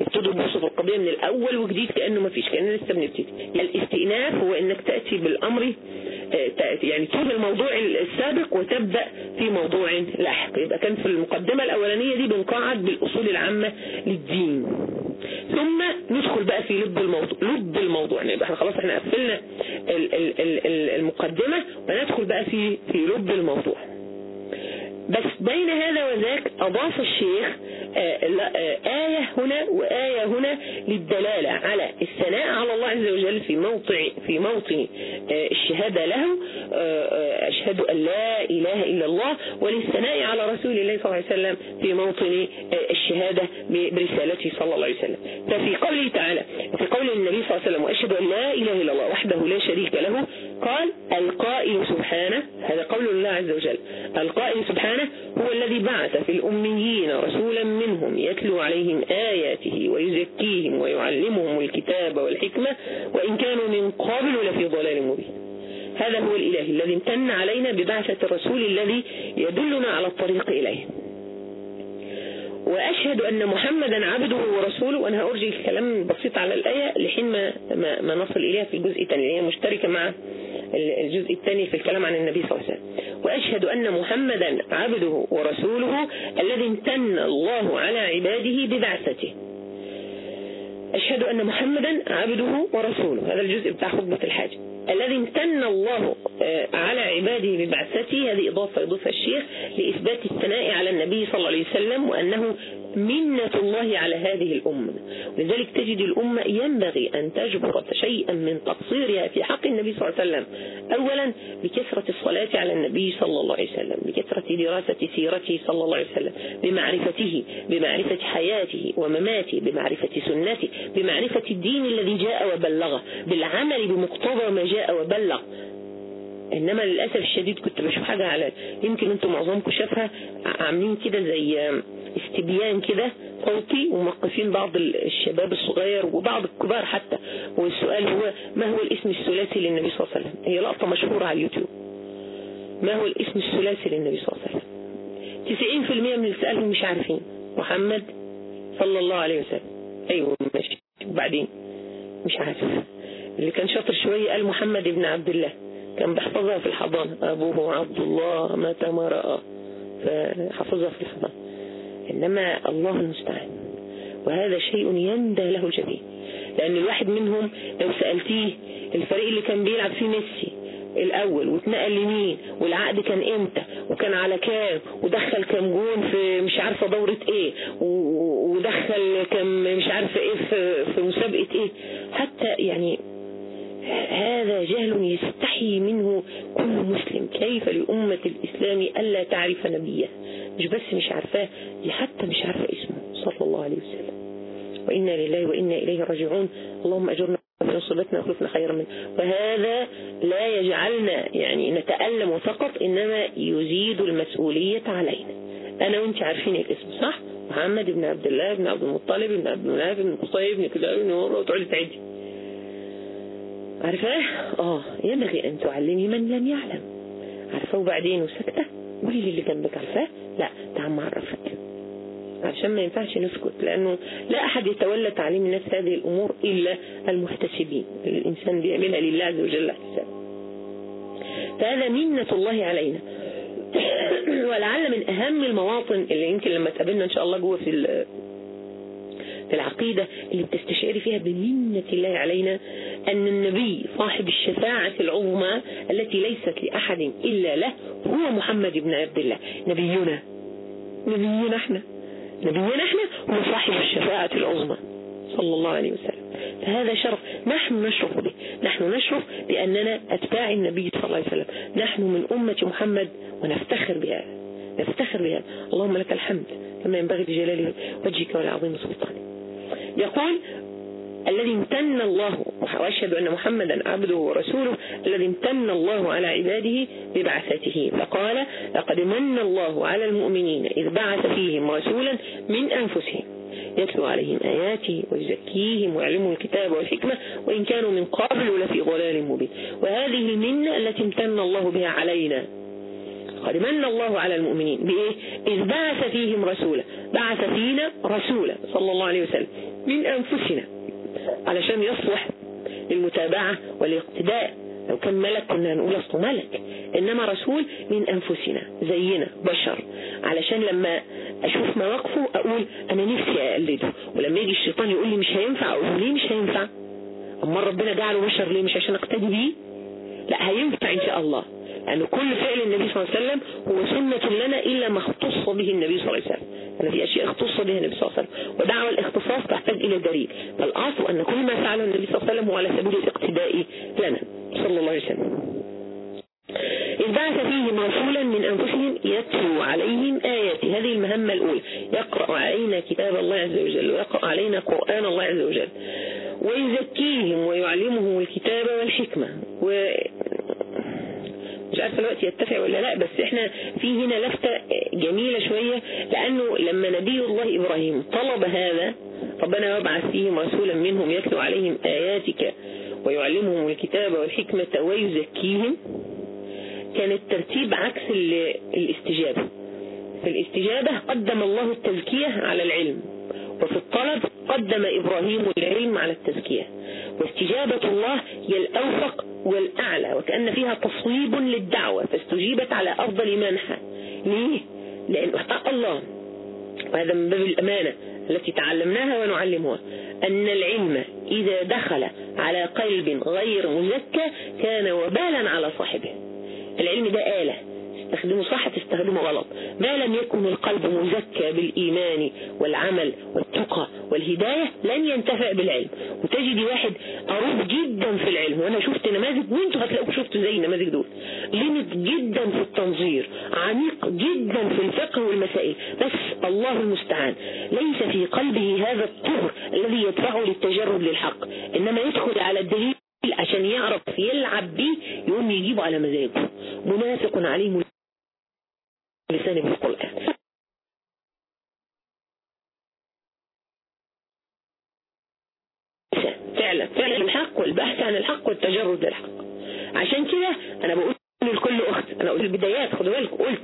يبتدوا يبصوا في القضيه من الاول وجديد كانه ما فيش كاننا لسه بنبتدي الاستئناف هو انك تاتي بالامر آه، يعني تشوف الموضوع السابق وتبدا في موضوع لاحق يبقى كان في المقدمه الاولانيه دي بنقعد بالاصول العامه للدين ثم ندخل بقى في لب الموضوع لب الموضوع يعني احنا خلاص احنا قفلنا المقدمه وندخل بقى في في لب الموضوع بس بين هذا وذاك أضاف الشيخ آه، آه، آية هنا وآية هنا للدلالة على الثناء على الله عز وجل في موطع في موطن آه، الشهادة له أشهد أن لا إله إلا الله وللثناء على رسول الله صلى الله عليه وسلم في موطن الشهادة برسالته صلى الله عليه وسلم ففي قوله تعالى في قول النبي صلى الله عليه وسلم وأشهد أن لا إله إلا الله وحده لا شريك له قال القائل سبحانه هذا قول الله عز وجل القائل سبحانه هو الذي بعث في الأميين رسولا منهم يتلو عليهم آياته ويزكيهم ويعلمهم الكتاب والحكمة وإن كانوا من قبل لفي ضلال مبين هذا هو الإله الذي امتن علينا ببعثة الرسول الذي يدلنا على الطريق إليه وأشهد أن محمدا عبده ورسوله وأنا أرجي الكلام بسيط على الآية لحين ما, ما, ما نصل إليها في الجزء الثاني اللي هي مشتركة مع الجزء الثاني في الكلام عن النبي صلى الله عليه وسلم وأشهد أن محمدا عبده ورسوله الذي امتن الله على عباده ببعثته أشهد أن محمدا عبده ورسوله هذا الجزء بتاع خطبة الحاج الذي امتن الله آه، على عباده ببعثته هذه إضافة يضيفها الشيخ لإثبات الثناء على النبي صلى الله عليه وسلم وأنه منة الله على هذه الأمة لذلك تجد الأمة ينبغي أن تجبر شيئا من تقصيرها في حق النبي صلى الله عليه وسلم أولا بكثرة الصلاة على النبي صلى الله عليه وسلم بكثرة دراسة سيرته صلى الله عليه وسلم بمعرفته بمعرفة حياته ومماته بمعرفة سنته بمعرفة الدين الذي جاء وبلغه بالعمل بمقتضى ما جاء وبلغ انما للاسف الشديد كنت بشوف حاجه على يمكن انتم معظمكم شافها عاملين كده زي استبيان كده صوتي وموقفين بعض الشباب الصغير وبعض الكبار حتى والسؤال هو ما هو الاسم الثلاثي للنبي صلى الله عليه وسلم هي لقطه مشهوره على اليوتيوب ما هو الاسم الثلاثي للنبي صلى الله عليه وسلم 90% من اللي سالهم مش عارفين محمد صلى الله عليه وسلم ايوه ماشي وبعدين مش عارف اللي كان شاطر شوية قال محمد بن عبد الله كان بيحفظها في الحضانة أبوه عبد الله مات رأى فحفظها في الحضانة إنما الله المستعان وهذا شيء يندى له الجميع لأن الواحد منهم لو سألتيه الفريق اللي كان بيلعب فيه ميسي الاول واتنقل لمين والعقد كان امتى وكان على كام ودخل كام جون في مش عارفه دوره ايه ودخل كام مش عارفه ايه في, في مسابقه ايه حتى يعني هذا جهل يستحي منه كل مسلم كيف لأمة الإسلام ألا تعرف نبيه مش بس مش عارفاه دي حتى مش عارفة اسمه صلى الله عليه وسلم وإنا لله وإنا إليه راجعون اللهم أجرنا من أصبتنا أخلفنا خيرا منه وهذا لا يجعلنا يعني نتألم فقط إنما يزيد المسؤولية علينا أنا وأنت عارفين الاسم صح؟ محمد بن عبد الله بن عبد المطلب بن عبد المناف بن قصي بن كذا بن مرة وتقعدي تعدي عارفاه؟ اه ينبغي أن تعلمي من لم يعلم عارفاه وبعدين وسكتة قولي للي جنبك عارفاه؟ لا تعال ما عشان ما ينفعش نسكت لأنه لا أحد يتولى تعليم الناس هذه الأمور إلا المحتسبين الإنسان بيعملها لله عز وجل حساب فهذا منة الله علينا ولعل من أهم المواطن اللي يمكن لما تقابلنا إن شاء الله جوه في في العقيدة اللي بتستشعري فيها بمنة الله علينا أن النبي صاحب الشفاعة العظمى التي ليست لأحد إلا له هو محمد بن عبد الله نبينا نبينا احنا نبينا احنا ومصاحب الشفاعة العظمى صلى الله عليه وسلم فهذا شرف نحن نشرف به نحن نشرف بأننا أتباع النبي صلى الله عليه وسلم نحن من أمة محمد ونفتخر بها نفتخر بها اللهم لك الحمد كما ينبغي لجلال وجهك والعظيم سلطانك يقول الذي امتن الله واشهد ان محمدا عبده ورسوله الذي امتن الله على عباده ببعثته فقال لقد من الله على المؤمنين اذ بعث فيهم رسولا من انفسهم يتلو عليهم آياته ويزكيهم ويعلمهم الكتاب والحكمة وإن كانوا من قبل لفي ضلال مبين وهذه المنة التي امتن الله بها علينا قد من الله على المؤمنين بإيه؟ إذ بعث فيهم رسولا بعث فينا رسولا صلى الله عليه وسلم من أنفسنا علشان يصلح للمتابعة والاقتداء لو كان ملك كنا هنقول اصله ملك انما رسول من انفسنا زينا بشر علشان لما اشوف مواقفه اقول انا نفسي اقلده ولما يجي الشيطان يقول لي مش هينفع اقول ليه مش هينفع اما ربنا جعله بشر ليه مش عشان اقتدي بيه لا هينفع ان شاء الله لأن يعني كل فعل النبي صلى الله عليه وسلم هو سنة لنا إلا ما اختص به النبي صلى الله عليه وسلم في أشياء اختص بها النبي صلى الله عليه وسلم ودعوة الاختصاص تحتاج إلى دليل فالأصل أن كل ما فعله النبي صلى الله عليه وسلم هو على سبيل الاقتداء لنا صلى الله عليه وسلم إذ بعث فيهم رسولا من أنفسهم يتلو عليهم آياتي هذه المهمة الأولى يقرأ علينا كتاب الله عز وجل ويقرأ علينا قرآن الله عز وجل ويزكيهم ويعلمهم الكتاب والحكمة و مش عارفه الوقت يتفق ولا لا بس احنا في هنا لفته جميله شويه لانه لما نبي الله ابراهيم طلب هذا ربنا يبعث فيهم رسولا منهم يتلو عليهم اياتك ويعلمهم الكتاب والحكمه ويزكيهم كان الترتيب عكس الاستجابه في الاستجابه قدم الله التزكيه على العلم وفي الطلب قدم إبراهيم العلم على التزكية واستجابة الله هي الأوفق والأعلى وكأن فيها تصويب للدعوة فاستجيبت على أفضل منحة ليه؟ لأن أحقق الله وهذا من باب الأمانة التي تعلمناها ونعلمها أن العلم إذا دخل على قلب غير مزكى كان وبالا على صاحبه العلم ده آلة تستخدمه صح تستخدمه غلط ما لم يكن القلب مزكى بالإيمان والعمل والتقى والهداية لن ينتفع بالعلم وتجدي واحد قريب جدا في العلم وأنا شفت نماذج وانتو هتلاقوا شفتوا زي النماذج دول لمت جدا في التنظير عميق جدا في الفقه والمسائل بس الله المستعان ليس في قلبه هذا الطهر الذي يدفعه للتجرب للحق إنما يدخل على الدليل عشان يعرف يلعب بيه يقوم يجيبه على مزاجه منافق عليه
من القرآن فعلا فعلا الحق والبحث عن
الحق والتجرد للحق عشان كده انا بقول لكل اخت انا قلت البدايات خدوا بالكم قلت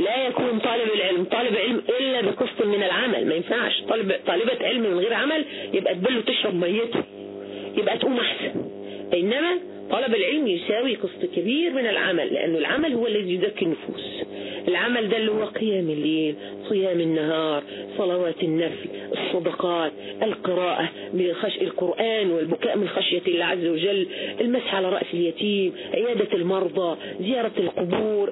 لا يكون طالب العلم طالب علم الا بقسط من العمل ما ينفعش طالب طالبه علم من غير عمل يبقى تبله تشرب ميته يبقى تقوم احسن انما طلب العلم يساوي قسط كبير من العمل لانه العمل هو الذي يزكي النفوس العمل ده اللي هو قيام الليل صيام النهار صلوات النفل الصدقات القراءة بخش القرآن والبكاء من خشية الله عز وجل المسح على رأس اليتيم عيادة المرضى زيارة القبور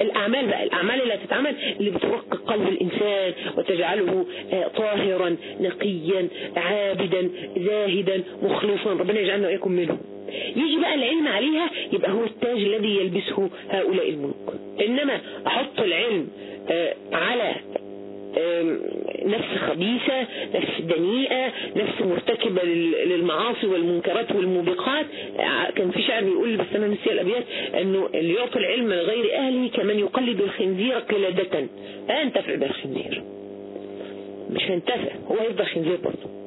الأعمال بقى الأعمال اللي هتتعمل اللي بترقق قلب الإنسان وتجعله آه، طاهرا نقيا عابدا زاهدا مخلصا ربنا يجعلنا وإياكم منه يجي بقى العلم عليها يبقى هو التاج الذي يلبسه هؤلاء الملوك إنما أحط العلم آه، على نفس خبيثة نفس دنيئة نفس مرتكبة للمعاصي والمنكرات والموبقات آه، كان في شعر بيقول بس أنا نسي الأبيات أنه اللي يعطي العلم لغير أهله كمن يقلد الخنزير قلادة لا آه، ينتفع بالخنزير مش هينتفع هو هيفضل خنزير برضه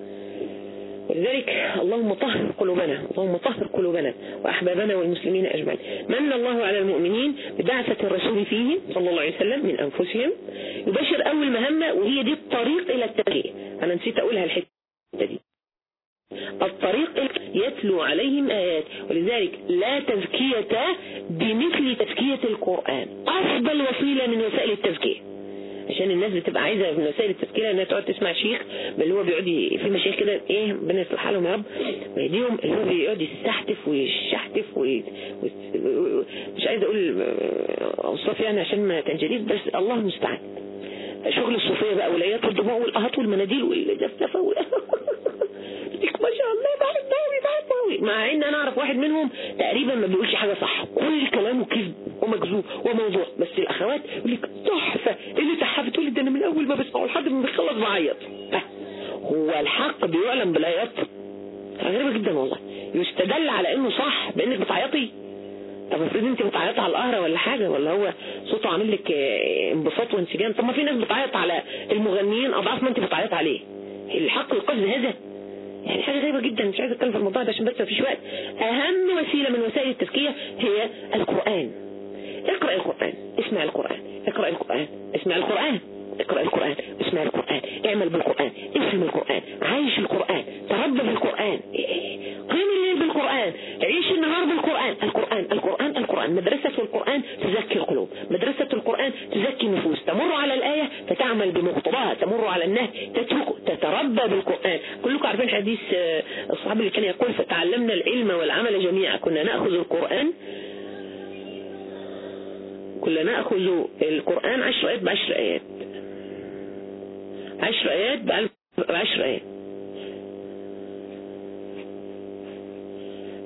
ولذلك اللهم طهر قلوبنا اللهم طهر قلوبنا وأحبابنا والمسلمين أجمعين من الله على المؤمنين ببعثة الرسول فيهم صلى الله عليه وسلم من أنفسهم يبشر أول مهمة وهي دي الطريق إلى التقية أنا نسيت أقولها الحتة دي الطريق يتلو عليهم آيات ولذلك لا تزكية بمثل تزكية القرآن أفضل وسيلة من وسائل التزكية عشان الناس بتبقى عايزه من وسائل التفكير انها تقعد تسمع شيخ اللي هو بيقعد في مشايخ كده ايه ربنا يصلح لهم يا رب ويديهم اللي هو بيقعد يستحتف ويشحتف وي... مش عايزه اقول آه، اوصاف يعني عشان ما تنجليش بس الله المستعان شغل الصوفيه بقى والايات والدماء والاهات والمناديل والجفافه ما شاء الله بعد قوي بعد قوي مع ان انا اعرف واحد منهم تقريبا ما بيقولش حاجه صح كل كلامه كذب ومكذوب وموضوع الاخوات يقول لك تحفه ايه اللي تحفه تقول ده انا من اول ما بسمعه لحد ما بيخلص بعيط هو الحق بيعلم بالعياط غريبه جدا والله يستدل على انه صح بانك بتعيطي طب افرض انت بتعيطي على القهره ولا حاجه ولا هو صوته عامل لك انبساط وانسجام طب ما في ناس بتعيط على المغنيين اضعاف ما انت بتعيط عليه الحق القصد هذا يعني حاجه غريبه جدا مش عايز اتكلم في الموضوع ده عشان بس مفيش وقت اهم وسيله من وسائل التزكيه هي القران اقرأ القرآن اسمع القرآن اقرأ القرآن اسمع القرآن اقرأ القرآن اسمع القرآن اعمل بالقرآن افهم القرآن عايش القرآن تربى بالقرآن قيم الليل بالقرآن عيش النهار بالقرآن القرآن القرآن القرآن مدرسة القرآن تزكي القلوب مدرسة القرآن تزكي النفوس تمر على الآية فتعمل بمقتضاها تمر على النهي تترك تتربى بالقرآن كلكم عارفين حديث آه، الصحابي اللي كان يقول فتعلمنا العلم والعمل جميعا كنا نأخذ القرآن كنا نأخذ القرآن عشر آيات بعشر آيات عشر آيات بعشر آيات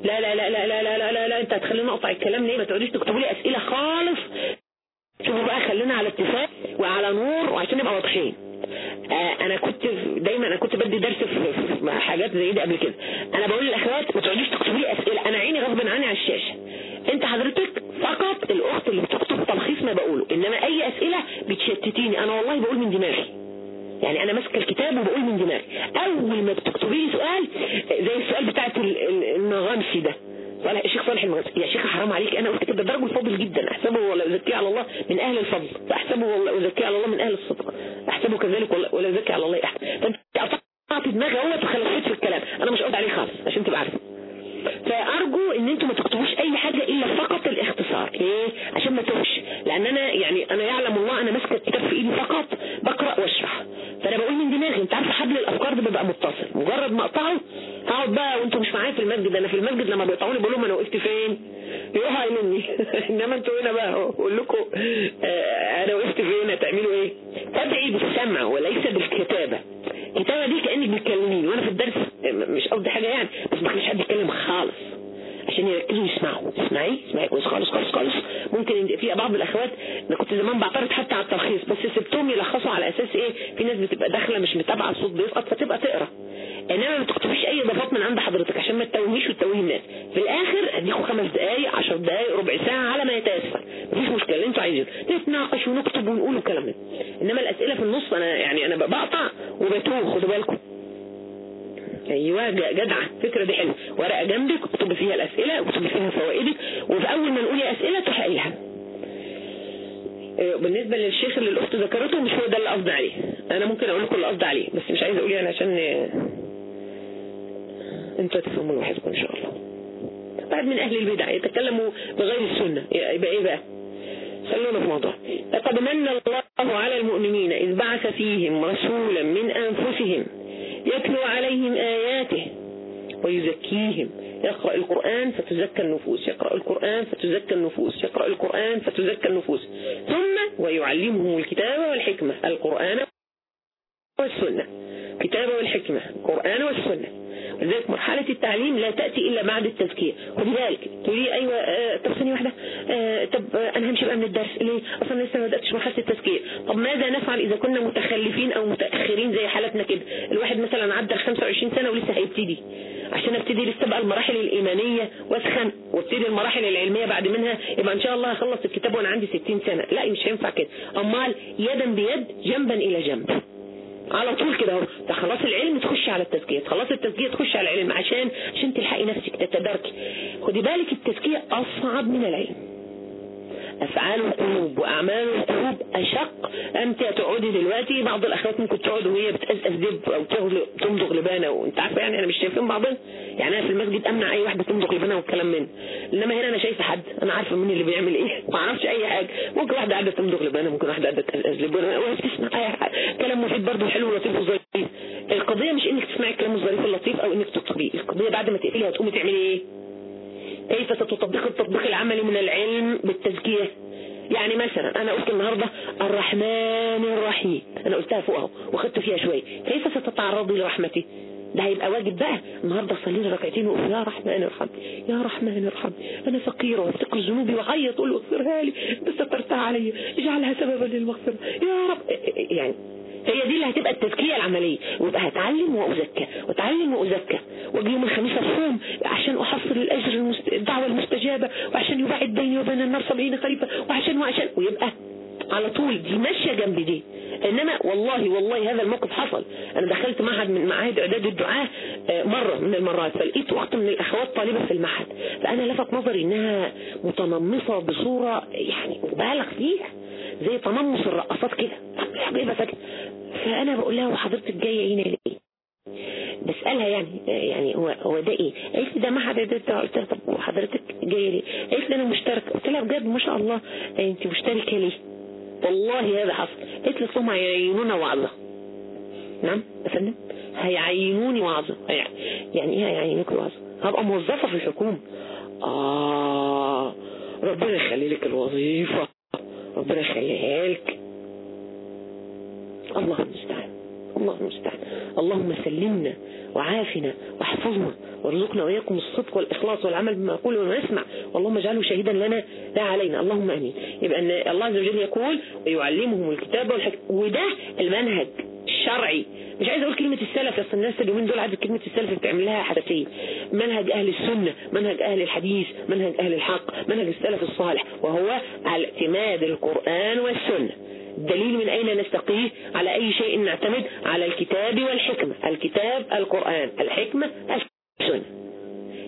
لا لا لا لا لا لا لا لا, لا. انت هتخليني اقطع الكلام ليه ما تقعديش تكتبوا لي اسئله خالص شوفوا بقى خلينا على اتفاق وعلى نور وعشان نبقى واضحين آه انا كنت دايما انا كنت بدي درس في حاجات زي دي قبل كده انا بقول للاخوات ما تقعديش تكتبوا لي اسئله انا عيني غصب عني على الشاشه انت حضرتك فقط الاخت اللي بتكتب تلخيص ما بقوله انما اي اسئله بتشتتيني انا والله بقول من دماغي يعني انا ماسكه الكتاب وبقول من دماغي اول ما بتكتبي لي سؤال زي السؤال بتاع النغامسي ده صالح الشيخ صالح المغربي يا شيخ حرام عليك انا قلت كده ده فاضل جدا احسبه ولا ازكيه على الله من اهل الفضل احسبه ولا ازكيه على الله من اهل الصدق احسبه كذلك ولا ولا ازكي على الله احد فانت قطعت دماغي اهوت وخلصت في الكلام انا مش قصدي عليه خالص عشان تبقى عارفه فارجو ان انتم ما تكتبوش اي حاجة الا فقط الاختصار ليه عشان ما توهش لان انا يعني انا يعلم الله انا ماسكه الكتاب في ايدي فقط بقرا واشرح فانا بقول من دماغي انت عارف حبل الافكار ده بيبقى متصل مجرد ما اقطعه هقعد بقى وانتم مش معايا في المسجد انا في المسجد لما بيقطعوني بقول لهم انا وقفت فين يروحوا مني انما انتوا هنا بقى اقول لكم آه انا وقفت فين هتعملوا ايه تدعي بالسمع وليس بالكتابه الكتابه دي كانك بتكلميني وانا في الدرس مش قصدي حاجة يعني بس ما خليش حد يتكلم خالص عشان يركزوا يسمعوا اسمعي اسمعي كويس خالص خالص خالص ممكن في بعض الاخوات انا كنت زمان بعترض حتى على التلخيص بس سبتهم يلخصوا على اساس ايه في ناس بتبقى داخله مش متابعه الصوت بيسقط فتبقى تقرا انما ما تكتبيش اي اضافات من عند حضرتك عشان ما تتوهيش وتتوهي الناس في الاخر اديكم خمس دقائق 10 دقائق ربع ساعه على ما يتيسر مفيش مشكله اللي انتوا عايزينه نتناقش ونكتب ونقول الكلام ده انما الاسئله في النص انا يعني انا بقطع وبتوه خدوا بالكم ايوه جدعة الفكره دي حلوه ورقه جنبك اكتب فيها الاسئله اكتب فيها فوائدك وفي اول ما نقول اسئله تحقيها آه، بالنسبه للشيخ اللي الاخت ذكرته مش هو ده اللي قصدي عليه انا ممكن اقول لكم اللي قصدي عليه بس مش عايزه اقول يعني عشان آه، انتوا تفهموا لوحدكم ان شاء الله واحد من اهل البدع يتكلموا بغير السنه يبقى ايه بقى خلونا في موضوع لقد من الله على المؤمنين إذ بعث فيهم رسولا من أنفسهم يتلو عليهم آياته ويزكيهم يقرأ القرآن فتزكى النفوس يقرأ القرآن فتزكى النفوس يقرأ القرآن فتزكى النفوس ثم ويعلمهم الكتاب والحكمة القرآن والسنة الكتاب والحكمة القرآن والسنة لذلك مرحلة التعليم لا تأتي إلا بعد التزكية ولذلك تقولي أيوة آه طب ثانية واحدة آه طب آه، أنا همشي بقى من الدرس ليه أصلا لسه ما بدأتش مرحلة التزكية طب ماذا نفعل إذا كنا متخلفين أو متأخرين زي حالتنا كده الواحد مثلا عدى ال 25 سنة ولسه هيبتدي عشان ابتدي لسه بقى المراحل الإيمانية واسخن وابتدي المراحل العلمية بعد منها يبقى إن شاء الله هخلص الكتاب وأنا عندي 60 سنة لا مش هينفع كده أمال يدا بيد جنبا إلى جنب على طول كده اهو العلم تخش على التزكيه تخلص التزكيه تخش على العلم عشان عشان تلحقي نفسك تتداركي خدي بالك التزكيه اصعب من العلم أفعال القلوب وأعمال القلوب أشق أنت هتقعدي دلوقتي بعض الأخوات ممكن تقعد وهي بتأزأز دب أو تمضغ لبانة وأنت عارفة يعني أنا مش شايفين بعضنا يعني أنا في المسجد أمنع أي واحدة تمضغ لبانة والكلام منه إنما هنا أنا شايفة حد أنا عارفة مين اللي بيعمل إيه ما أعرفش أي حاجة ممكن واحدة قاعدة تمضغ لبانة ممكن واحدة قاعدة تأزأز لبانة وهي بتسمع أي حاجة كلام مفيد برضه حلو ولطيف وظريف القضية مش إنك تسمعي الكلام الظريف اللطيف أو إنك تطبيه القضية بعد ما تقفلي هتقومي تعملي إيه كيف ستطبق التطبيق العملي من العلم بالتزكية يعني مثلا انا قلت النهاردة الرحمن الرحيم انا قلتها فوقها واخدت فيها شوية كيف ستتعرضي لرحمتي ده هيبقى واجب بقى النهاردة صلينا ركعتين وقول يا رحمن ارحمني يا رحمن ارحمني انا فقيرة وافتكر ذنوبي وعيط اقول اغفرها لي بس سترتها علي اجعلها سببا للمغفرة يا رب يعني هي دي اللي هتبقى التزكية العملية ويبقى هتعلم وأزكى وأتعلم وأزكى وأجي يوم الخميس أصوم عشان أحصل الأجر المست... الدعوة المستجابة وعشان يبعد بيني وبين النار 70 خليفة وعشان وعشان ويبقى على طول دي ماشية جنب دي إنما والله والله هذا الموقف حصل أنا دخلت معهد من معاهد إعداد الدعاة آه، مرة من المرات فلقيت أخت من الأخوات طالبة في المعهد فأنا لفت نظري إنها متنمصة بصورة يعني مبالغ فيها زي طنمس الرقصات كده جايبه فجأة فانا بقول لها وحضرتك جايه هنا ليه بسالها يعني يعني هو هو ده ايه قالت لي ده معهد الدكتور قلت لها طب وحضرتك جايه ليه قالت لي انا مشتركه قلت لها بجد ما شاء الله انت مشتركه ليه والله هذا حصل قالت لي هم هيعينونا وعظه نعم يا فندم هيعينوني وعظه يعني ايه هيعينوك وعظه هبقى موظفه في الحكومه اه ربنا يخلي لك الوظيفه ربنا يخليها لك الله المستعان الله المستعان اللهم سلمنا وعافنا واحفظنا وارزقنا وإياكم الصدق والإخلاص والعمل بما يقول وما يسمع اللهم اجعله شهيدا لنا لا علينا اللهم أمين يبقى أن الله عز وجل يقول ويعلمهم الكتاب والحكم وده المنهج الشرعي مش عايز اقول كلمة السلف اصل الناس اليومين دول عايز كلمة السلف بتعمل لها حساسية منهج اهل السنة منهج اهل الحديث منهج اهل الحق منهج السلف الصالح وهو على اعتماد القرآن والسنة الدليل من أين نستقيه على أي شيء نعتمد على الكتاب والحكمة الكتاب القرآن الحكمة السنة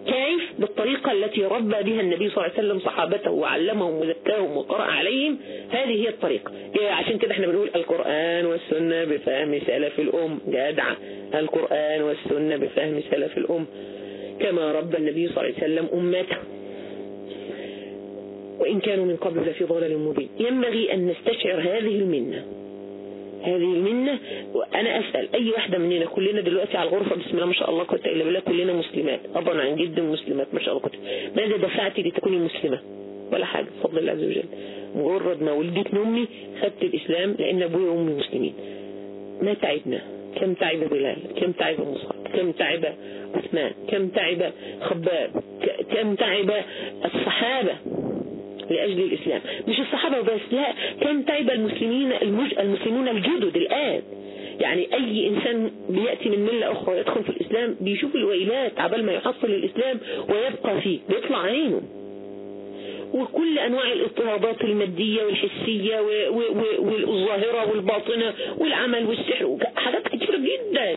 كيف بالطريقة التي ربى بها النبي صلى الله عليه وسلم صحابته وعلمهم وزكاهم وقرأ عليهم هذه هي الطريقة إيه، عشان كده احنا بنقول القرآن والسنة بفهم سلف الأم جدع القرآن والسنة بفهم سلف الأم كما ربى النبي صلى الله عليه وسلم أمته وإن كانوا من قبل لفي ضلال مبين ينبغي أن نستشعر هذه المنة هذه المنة وأنا أسأل أي واحدة مننا كلنا دلوقتي على الغرفة بسم الله ما شاء الله كنت إلا بالله كلنا مسلمات أبا عن جد مسلمات ما شاء الله كنت ماذا دفعتي لتكوني مسلمة ولا حاجة بفضل الله عز وجل مجرد ما ولدت من أمي خدت الإسلام لأن أبويا وأمي مسلمين ما تعبنا كم تعب بلال كم تعب مصعب كم تعب عثمان كم تعب خباب كم تعب الصحابة لأجل الإسلام مش الصحابة وبس لا كان تعب المسلمين المج... المسلمون الجدد الآن يعني أي إنسان بيأتي من ملة أخرى يدخل في الإسلام بيشوف الويلات عبال ما يحصل الإسلام ويبقى فيه بيطلع عينه وكل أنواع الاضطرابات المادية والحسية والظاهرة والباطنة والعمل والسحر حاجات كتيرة جدا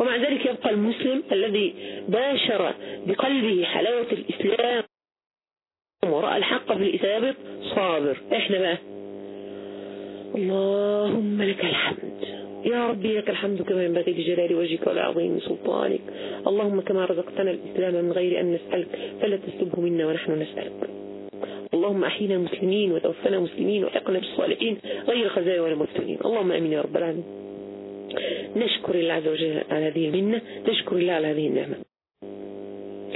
ومع ذلك يبقى المسلم الذي باشر بقلبه حلاوة الإسلام
ورأى الحق في
الإثابت صابر إحنا بقى اللهم لك الحمد يا ربي لك الحمد كما ينبغي لجلال وجهك والعظيم سلطانك اللهم كما رزقتنا الإسلام من غير أن نسألك فلا تسلبه منا ونحن نسألك اللهم أحينا مسلمين وتوفنا مسلمين وحقنا بالصالحين غير خزايا ولا مفتونين اللهم أمين يا رب العالمين نشكر الله عز وجل على هذه المنة نشكر الله على هذه النعمة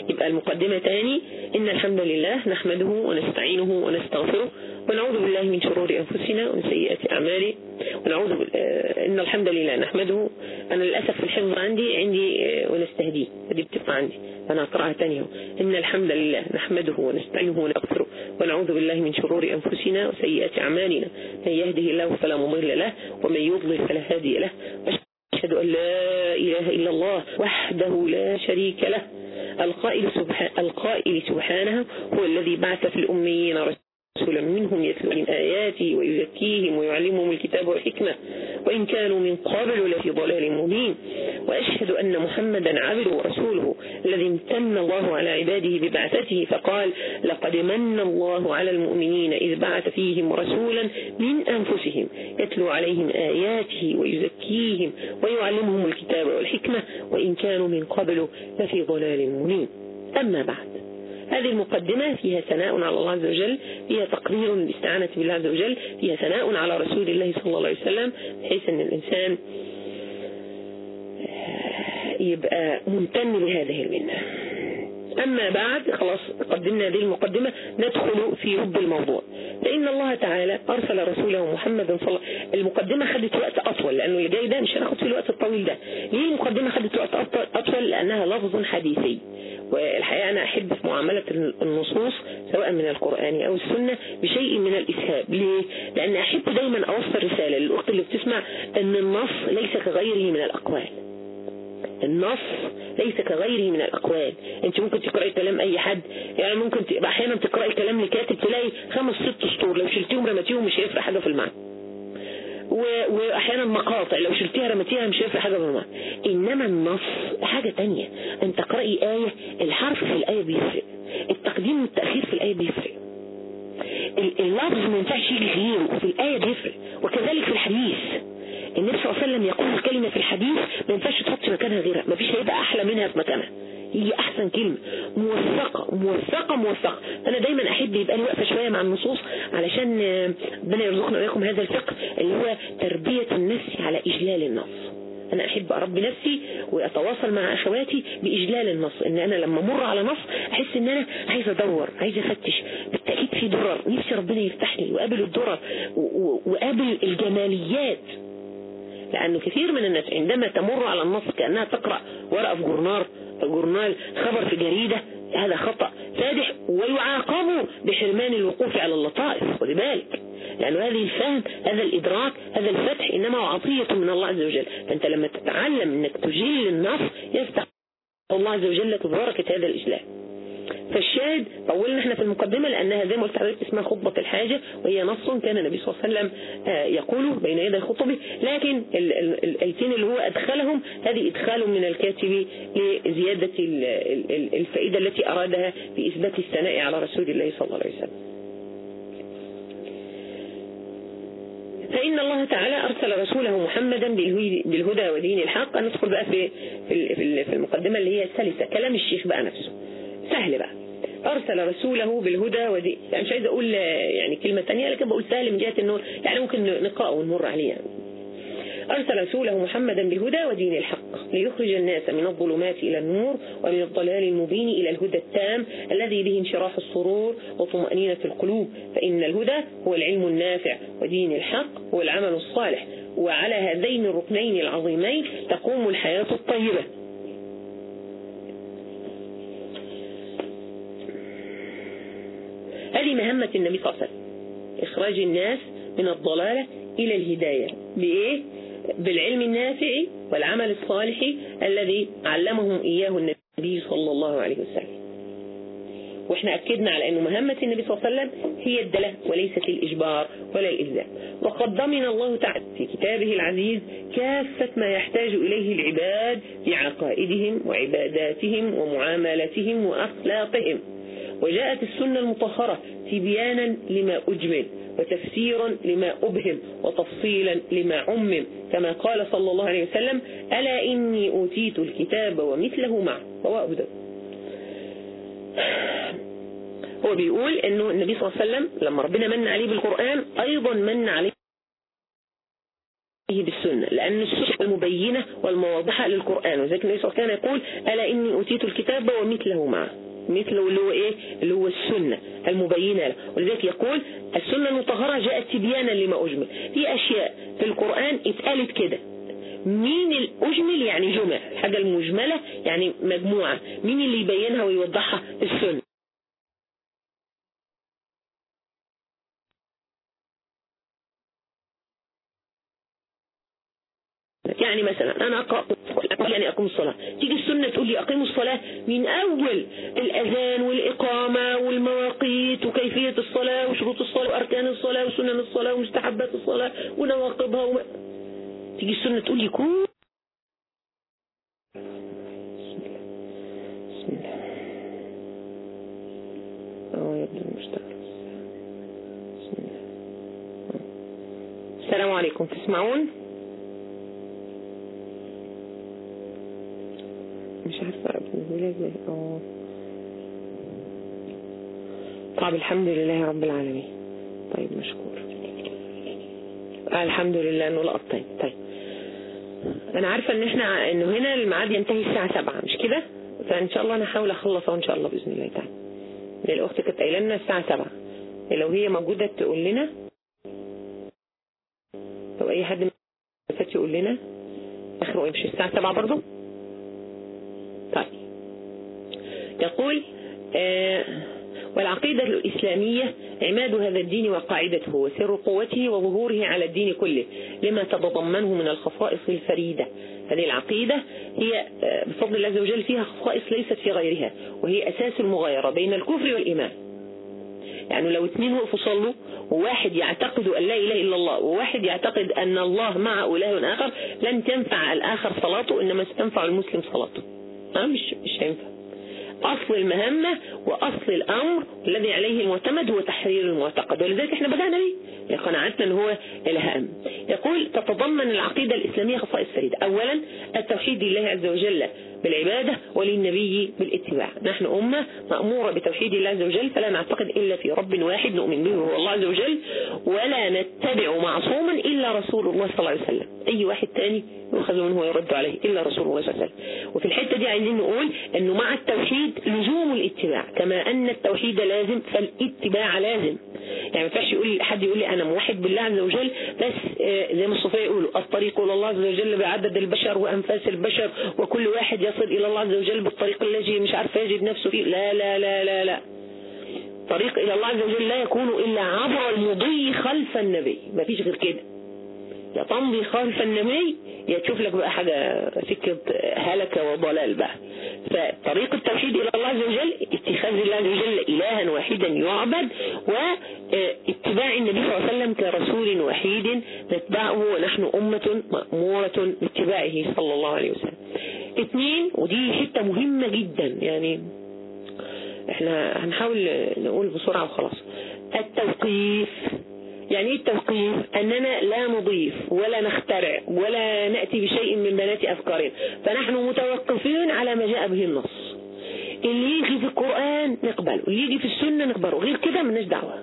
يبقى المقدمة تاني إن الحمد لله نحمده ونستعينه ونستغفره ونعوذ بالله من شرور أنفسنا ومن سيئات أعمالي ونعوذ بالله آه، إن الحمد لله نحمده أنا للأسف في الحفظ عندي عندي آه، ونستهديه هذه بتبقى عندي أنا أقرأها تاني إن الحمد لله نحمده ونستعينه ونغفره ونعوذ بالله من شرور أنفسنا وسيئات أعمالنا من يهده الله فلا مضل له ومن يضلل فلا هادي له أشهد أن لا إله إلا الله وحده لا شريك له القائل, سبحان القائل سبحانه هو الذي بعث في الأميين رسولا رسولا منهم يتلو آياته ويزكيهم ويعلمهم الكتاب والحكمة وإن كانوا من قبل لفي ضلال مبين وأشهد أن محمدا عبده ورسوله الذي امتن الله على عباده ببعثته فقال لقد من الله على المؤمنين إذ بعث فيهم رسولا من أنفسهم يتلو عليهم آياته ويزكيهم ويعلمهم الكتاب والحكمة وإن كانوا من قبل لفي ضلال مبين أما بعد هذه المقدمة فيها ثناء على الله عز وجل فيها تقدير باستعانة بالله عز وجل فيها ثناء على رسول الله صلى الله عليه وسلم بحيث أن الإنسان آه، يبقى ممتن لهذه المنه أما بعد خلاص قدمنا هذه المقدمة ندخل في رب الموضوع فإن الله تعالى أرسل رسوله محمد صلى الله عليه وسلم المقدمة خدت وقت أطول لأنه اللي جاي ده مش هناخد فيه الوقت الطويل ده ليه المقدمة خدت وقت أطول لأنها لفظ حديثي والحقيقة أنا أحب في معاملة النصوص سواء من القرآن أو السنة بشيء من الإسهاب ليه؟ لأن أحب دايما أوصل رسالة للأخت اللي بتسمع أن النص ليس كغيره من الأقوال النص ليس كغيره من الأقوال انت ممكن تقرأي كلام اي حد يعني ممكن تبقى احيانا تقرأي كلام لكاتب تلاقي خمس ست سطور لو شلتيهم رمتيهم مش هيفرق حاجة في المعنى و... واحيانا مقاطع لو شلتيها رمتيها مش هيفرق حاجة في المعنى انما النص حاجة تانية انت تقرأي آية الحرف في الآية بيفرق التقديم والتأخير في الآية بيفرق اللفظ ما ينفعش يجي غيره في الآية بيفرق وكذلك في الحديث النبي صلى الله عليه وسلم يقول الكلمة في الحديث ما ينفعش تحط مكانها غيرها ما فيش هيبقى أحلى منها في مكانها هي أحسن كلمة موثقة موثقة موثقة أنا دايما أحب يبقى لي وقفة شوية مع النصوص علشان آه، ربنا يرزقنا وإياكم هذا الفقه اللي هو تربية النفس على إجلال النص أنا أحب أربي نفسي وأتواصل مع أخواتي بإجلال النص إن أنا لما مر على نص أحس إن أنا عايز أدور عايز أفتش بالتأكيد في درر نفسي ربنا يفتح لي وقابل الدرر وقابل الجماليات لأنه كثير من الناس عندما تمر على النص كأنها تقرأ ورقة في جورنال جورنال خبر في جريدة هذا خطأ فادح ويعاقب بحرمان الوقوف على اللطائف خلي بالك لأن هذه الفهم هذا الإدراك هذا الفتح إنما عطية من الله عز وجل فأنت لما تتعلم أنك تجيل النص يستحق الله عز وجل تبارك هذا الإجلال فالشاهد طولنا احنا في المقدمة لأنها زي ما قلت حضرتك اسمها خطبة الحاجة وهي نص كان النبي صلى الله عليه وسلم آه، يقوله بين يدي خطبه لكن الكين اللي هو أدخلهم هذه إدخال من الكاتب لزيادة الفائدة التي أرادها في إثبات الثناء على رسول الله صلى الله عليه وسلم فإن الله تعالى أرسل رسوله محمدا بالهدى ودين الحق ندخل بقى في في المقدمة اللي هي الثالثة كلام الشيخ بقى نفسه سهل بقى أرسل رسوله بالهدى ودي يعني مش عايز أقول يعني كلمة ثانيه لكن بقول سهل من جهة أنه يعني ممكن نقاء ونمر عليه يعني أرسل رسوله محمدا بالهدى ودين الحق ليخرج الناس من الظلمات إلى النور ومن الضلال المبين إلى الهدى التام الذي به انشراح السرور وطمأنينة القلوب فإن الهدى هو العلم النافع ودين الحق هو العمل الصالح وعلى هذين الركنين العظيمين تقوم الحياة الطيبة هذه مهمة النبي صلى الله عليه وسلم إخراج الناس من الضلالة إلى الهداية بإيه؟ بالعلم النافع والعمل الصالح الذي علمهم إياه النبي صلى الله عليه وسلم وإحنا أكدنا على أن مهمة النبي صلى الله عليه وسلم هي الدلة وليست الإجبار ولا الإلزام وقد ضمن الله تعالى في كتابه العزيز كافة ما يحتاج إليه العباد في عقائدهم وعباداتهم ومعاملاتهم وأخلاقهم وجاءت السنة المطهرة تبيانا لما أجمل وتفسيرا لما أبهم وتفصيلا لما عمم كما قال صلى الله عليه وسلم ألا إني أوتيت الكتاب ومثله معه هو أبدا هو بيقول أنه النبي صلى الله عليه وسلم لما ربنا من عليه بالقرآن أيضا من عليه بالسنة لأن السنة المبينة والمواضحة للقرآن وذلك النبي صلى الله عليه وسلم يقول ألا إني أوتيت الكتاب ومثله معه مثله اللي هو ايه اللي هو السنة المبينة له ولذلك يقول السنة المطهرة جاءت تبيانا لما أجمل في أشياء في القرآن اتقالت كده مين الأجمل يعني جمع الحاجة المجملة يعني مجموعة مين اللي يبينها ويوضحها السنة
يعني مثلا أنا أقرأ
تقول يعني أقوم الصلاة تيجي السنة تقول لي أقيموا الصلاة من أول الأذان والإقامة والمواقيت وكيفية الصلاة وشروط الصلاة وأركان الصلاة وسنن الصلاة ومستحبات الصلاة ونواقبها وم... تيجي السنة تقول لي كل بسم الله يبدو السلام عليكم تسمعون؟ مش عارفة ازاي اه طب الحمد لله رب العالمين طيب مشكور آه، الحمد لله انه لقط طيب طيب انا عارفة ان احنا انه هنا الميعاد ينتهي الساعة سبعة مش كده فان شاء الله انا هحاول اخلصه ان شاء الله باذن الله تعالى الاخت كانت قايله لنا الساعة سبعة لو هي موجودة تقول لنا لو اي حد ما يقول لنا اخره مش الساعة سبعة برضه يقول آه، والعقيدة الإسلامية عماد هذا الدين وقاعدته وسر قوته وظهوره على الدين كله لما تتضمنه من الخصائص الفريدة هذه العقيدة هي آه، بفضل الله عز وجل فيها خصائص ليست في غيرها وهي أساس المغايرة بين الكفر والإيمان يعني لو اثنين وقفوا صلوا وواحد يعتقد أن لا إله إلا الله وواحد يعتقد أن الله مع أولاه آخر لن تنفع الآخر صلاته إنما ستنفع المسلم صلاته آه، مش مش هينفع أصل المهمة وأصل الأمر الذي عليه المعتمد هو تحرير المعتقد ولذلك احنا بدأنا به قناعتنا ان هو الهام يقول تتضمن العقيدة الإسلامية خصائص فريدة أولا التوحيد لله عز وجل بالعبادة وللنبي بالاتباع نحن أمة مأمورة بتوحيد الله عز وجل فلا نعتقد إلا في رب واحد نؤمن به هو الله عز وجل ولا نتبع معصوما إلا رسول الله صلى الله عليه وسلم أي واحد تاني يؤخذ منه ويرد عليه إلا رسول الله صلى الله عليه وسلم وفي الحتة دي عايزين نقول أنه مع التوحيد لزوم الاتباع كما أن التوحيد لازم فالاتباع لازم يعني ما ينفعش يقول حد يقول لي أنا موحد بالله عز وجل بس آه، زي ما الصوفية يقولوا الطريق إلى الله عز وجل بعدد البشر وأنفاس البشر وكل واحد يصل إلى الله عز وجل بالطريق الذي مش عارف يجد نفسه فيه لا لا لا لا لا طريق إلى الله عز وجل لا يكون إلا عبر المضي خلف النبي ما فيش غير كده يا تمضي خلف النبي يا تشوف لك بقى حاجة سكة هلكة وضلال بقى فطريق التوحيد إلى الله عز وجل اتخاذ الله عز وجل إلها واحدا يعبد واتباع النبي صلى الله عليه وسلم كرسول وحيد نتبعه ونحن أمة مأمورة باتباعه صلى الله عليه وسلم اثنين ودي حتة مهمة جدا يعني احنا هنحاول نقول بسرعة وخلاص التوقيف يعني ايه التوقيف اننا لا نضيف ولا نخترع ولا نأتي بشيء من بنات افكارنا فنحن متوقفين على ما جاء به النص اللي يجي في القرآن نقبله اللي يجي في السنة نقبله غير كده مناش دعوة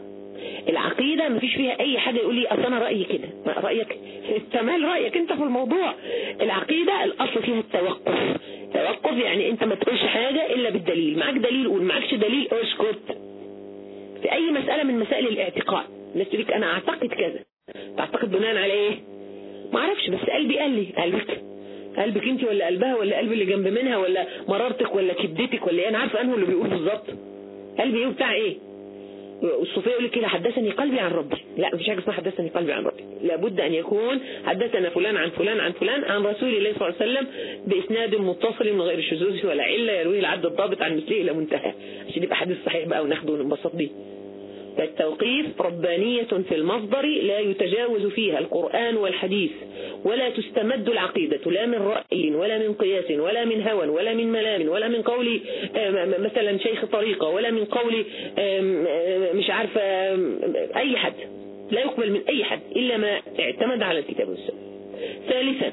العقيدة مفيش فيها اي حاجة يقول لي اصل انا رأيي كده رأيك تمام رأيك انت في الموضوع العقيدة الاصل فيها التوقف توقف يعني انت ما تقولش حاجة الا بالدليل معاك دليل قول معاكش دليل اسكت في اي مسألة من مسائل الاعتقاد الناس تقول لك انا اعتقد كذا تعتقد بناء على ايه ما اعرفش بس قلبي قال لي قلبك قلبك انت ولا قلبها ولا قلب اللي جنب منها ولا مرارتك ولا كبدتك ولا ايه انا عارفه انه اللي بيقول بالظبط قلبي ايه وبتاع ايه الصوفية يقول كده حدثني قلبي عن ربي لا مفيش حاجه اسمها حدثني قلبي عن ربي لابد ان يكون حدثنا فلان عن فلان عن فلان عن رسول الله صلى الله عليه وسلم باسناد متصل من غير شذوذ ولا عله يرويه العبد الضابط عن مثله الى منتهى عشان يبقى حديث صحيح بقى وناخده وننبسط بيه فالتوقيف ربانية في المصدر لا يتجاوز فيها القرآن والحديث ولا تستمد العقيدة لا من رأي ولا من قياس ولا من هوى ولا من ملام ولا من قول آه، مثلا شيخ طريقة ولا من قول مش عارفة أي حد لا يقبل من أي حد إلا ما اعتمد على الكتاب والسنة ثالثا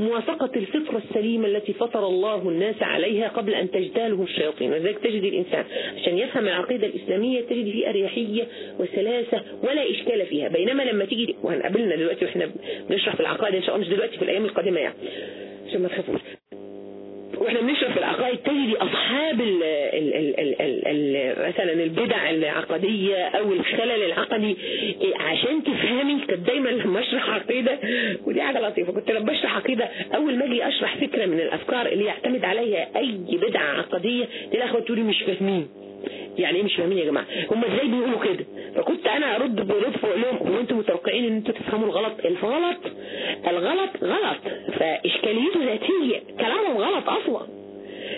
موافقة الفطرة السليمة التي فطر الله الناس عليها قبل أن تجتاله الشياطين ولذلك تجد الإنسان عشان يفهم العقيدة الإسلامية تجد فيه أريحية وسلاسة ولا إشكال فيها بينما لما تيجي وهنقابلنا دلوقتي وإحنا بنشرح في العقائد إن شاء الله مش دلوقتي في الأيام القادمة يعني عشان ما تخافوش واحنا بنشرح في العقائد تجد اصحاب الـ الـ الـ الـ الـ الـ مثلا البدع العقديه او الخلل العقدي عشان تفهمي كنت دايما لما اشرح عقيده ودي حاجه لطيفه كنت لما بشرح عقيده اول ما اجي اشرح فكره من الافكار اللي يعتمد عليها اي بدعه عقديه تلاقي اخواتي مش فاهمين يعني ايه مش فاهمين يا جماعه هم ازاي بيقولوا كده فكنت انا ارد بلطف واقول لهم متوقعين ان انتم تفهموا الغلط الغلط الغلط غلط فاشكاليته ذاتيه كلامهم غلط اصلا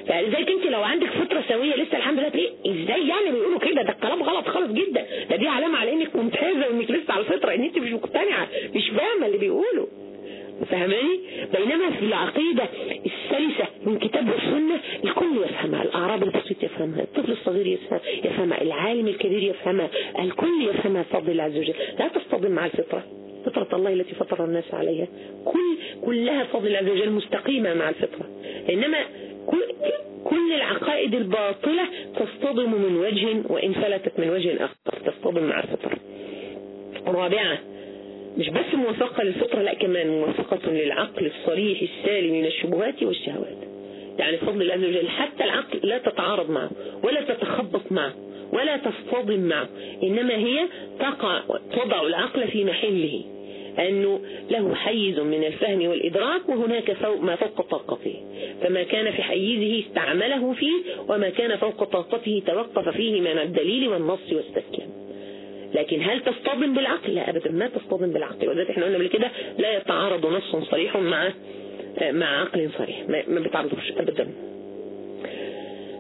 فلذلك انت لو عندك فطره سويه لسه الحمد لله تلاقي ازاي يعني بيقولوا كده ده الكلام غلط خالص جدا ده دي علامه على انك ممتازه وانك لسه على الفطره ان انت مش مقتنعه مش فاهمه اللي بيقولوا فهماني بينما في العقيدة السلسة من كتاب والسنة الكل يفهمها الأعراب البسيط يفهمها الطفل الصغير يفهمها العالم الكبير يفهمها الكل يفهمها بفضل الله عز وجل لا تصطدم مع الفطرة فطرة الله التي فطر الناس عليها كل كلها فضل الله عز وجل مستقيمة مع الفطرة إنما كل, كل العقائد الباطلة تصطدم من وجه وإن فلتت من وجه آخر تصطدم مع الفطرة رابعا مش بس موثقة للفطرة لا كمان موثقة للعقل الصريح السالم من الشبهات والشهوات يعني فضل الله عز وجل حتى العقل لا تتعارض معه ولا تتخبط معه ولا تصطدم معه إنما هي تقع تضع العقل في محله أنه له حيز من الفهم والإدراك وهناك فوق ما فوق طاقته فما كان في حيزه استعمله فيه وما كان فوق طاقته توقف فيه من الدليل والنص واستسلم لكن هل تصطدم بالعقل لا ابدا ما تصطدم بالعقل ولذلك احنا قلنا قبل كده لا يتعارض نص صريح مع مع عقل صريح ما بيتعارضوش ابدا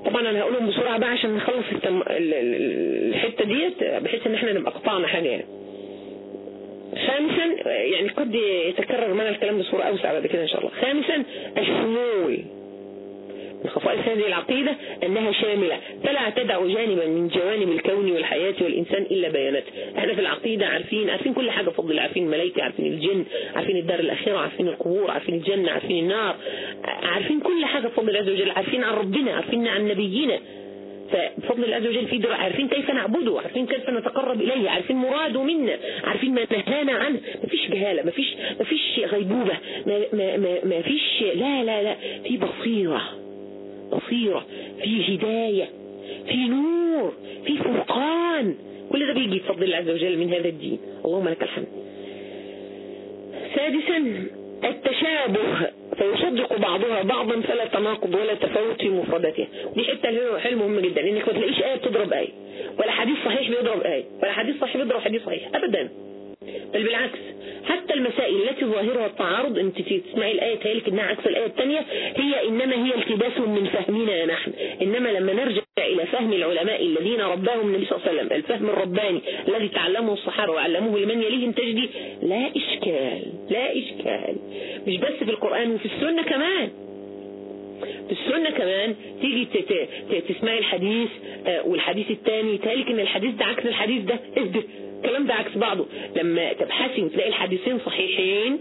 طبعا انا هقولهم بسرعه بقى عشان نخلص التم... الحته ديت بحيث ان احنا نبقى قطعنا حاجه يعني. خامسا يعني قد يتكرر معنا الكلام بصوره اوسع بعد كده ان شاء الله خامسا الشمول من خصائص هذه العقيدة أنها شاملة فلا تدع جانبا من جوانب الكون والحياة والإنسان إلا بيانات احنا في العقيدة عارفين عارفين كل حاجة فضل عارفين الملائكة عارفين الجن عارفين الدار الأخيرة عارفين القبور عارفين الجنة عارفين النار عارفين كل حاجة فضل عز وجل عارفين عن ربنا عارفين عن نبينا فبفضل الله عز وجل في دراء عارفين كيف نعبده عارفين كيف نتقرب إليه عارفين مراده منا عارفين ما نهانا عنه ما فيش جهالة ما فيش ما فيش غيبوبة ما, ما, ما, فيش لا لا لا في بصيرة بصيرة في هداية في نور في فرقان كل ده بيجي بفضل الله عز وجل من هذا الدين اللهم لك الحمد سادسا التشابه فيصدق بعضها بعضا فلا تناقض ولا تفاوت في مفرداتها دي حته حلم مهم جدا لانك ما تلاقيش ايه بتضرب ايه ولا حديث صحيح بيضرب ايه ولا حديث صحيح بيضرب حديث صحيح ابدا بل بالعكس حتى المسائل التي ظاهرها التعارض انت تسمعي الآية تهيلك انها عكس الآية الثانية هي انما هي التباس من فهمنا نحن انما لما نرجع الى فهم العلماء الذين رباهم النبي صلى الله عليه وسلم الفهم الرباني الذي تعلمه الصحابة وعلموه لمن يليهم تجدي لا اشكال لا اشكال مش بس في القرآن وفي السنة كمان في السنة كمان تيجي تسمعي الحديث آه، والحديث الثاني تهيلك ان الحديث ده عكس الحديث ده اثبت الكلام ده عكس بعضه لما تبحثي وتلاقي الحديثين صحيحين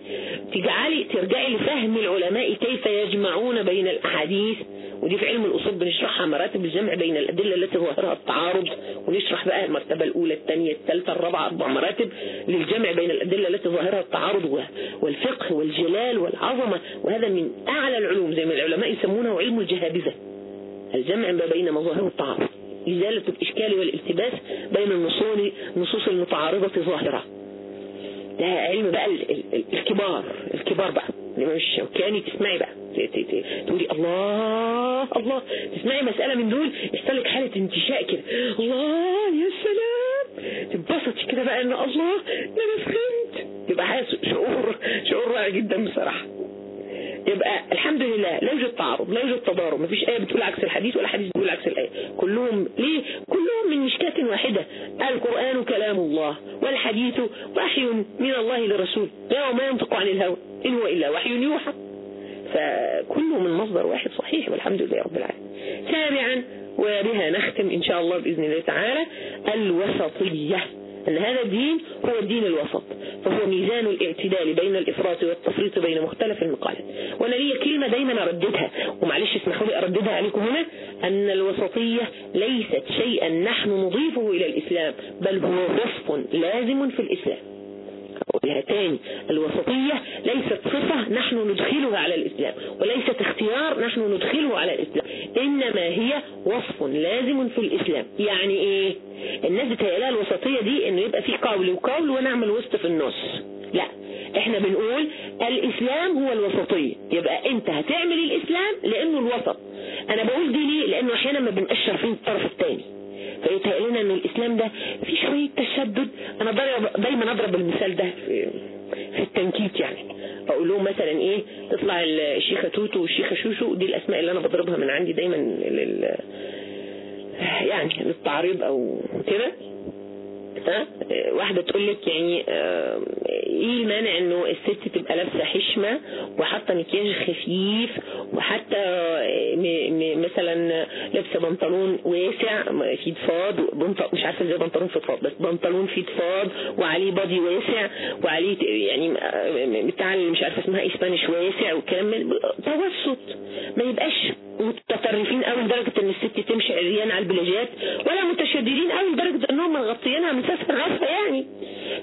تجعلي ترجعي لفهم العلماء كيف يجمعون بين الاحاديث ودي في علم الاصول بنشرحها مراتب الجمع بين الادله التي ظاهرها التعارض ونشرح بقى المرتبه الاولى الثانيه الثالثه الرابعه اربع مراتب للجمع بين الادله التي ظاهرها التعارض والفقه والجلال والعظمه وهذا من اعلى العلوم زي ما العلماء يسمونه علم الجهابذه الجمع ما بين مظاهر التعارض إزالة الإشكال والالتباس بين النصوص المتعارضة ظاهرة ده علم بقى الكبار الكبار بقى مش الشوكاني تسمعي بقى تقولي الله الله تسمعي مسألة من دول يحصل لك حالة انتشاء كده الله يا سلام تتبسطي كده بقى ان الله ده انا فهمت يبقى حاسس شعور شعور رائع جدا بصراحة يبقى الحمد لله لا يوجد تعارض لا يوجد تضارب ما فيش آية بتقول عكس الحديث ولا حديث بيقول عكس الآية كلهم ليه كلهم من مشكاة واحدة القرآن كلام الله والحديث وحي من الله لرسول لا وما ينطق عن الهوى إن هو إلا وحي يوحى فكله من مصدر واحد صحيح والحمد لله رب العالمين سابعا وبها نختم إن شاء الله بإذن الله تعالى الوسطية أن هذا الدين هو الدين الوسط فهو ميزان الاعتدال بين الإفراط والتفريط بين مختلف المقالات وأنا لي كلمة دايما أرددها ومعلش اسمحوا لي أرددها عليكم هنا أن الوسطية ليست شيئا نحن نضيفه إلى الإسلام بل هو وصف لازم في الإسلام أقولها الوسطية ليست صفة نحن ندخلها على الإسلام وليست اختيار نحن ندخله على الإسلام إنما هي وصف لازم في الإسلام يعني إيه الناس بتهيألها الوسطية دي إنه يبقى فيه قول وقول ونعمل وسط في النص لا احنا بنقول الاسلام هو الوسطية يبقى انت هتعمل الاسلام لانه الوسط انا بقول دي ليه لانه احيانا ما بنقشر فيه الطرف الثاني فيتهيأ لنا ان الاسلام ده في شوية تشدد انا دايما اضرب المثال ده في, في التنكيت يعني اقول لهم مثلا ايه تطلع الشيخة توتو والشيخة شوشو دي الاسماء اللي انا بضربها من عندي دايما لل يعني للتعريض او كده ها واحدة تقول لك يعني آه، ايه المانع انه الست تبقى لابسة حشمة وحاطة مكياج خفيف وحتى مثلا لابسه بنطلون واسع في فاض مش عارفه ازاي بنطلون فضفاض بس بنطلون في فاض وعليه بادي واسع وعليه يعني آه، بتاع مش عارفه اسمها اسبانيش واسع والكلام توسط ما يبقاش متطرفين قوي لدرجه ان الست تمشي عريان على البلاجات ولا متشددين قوي لدرجه انهم مغطيينها من ساس الراس يعني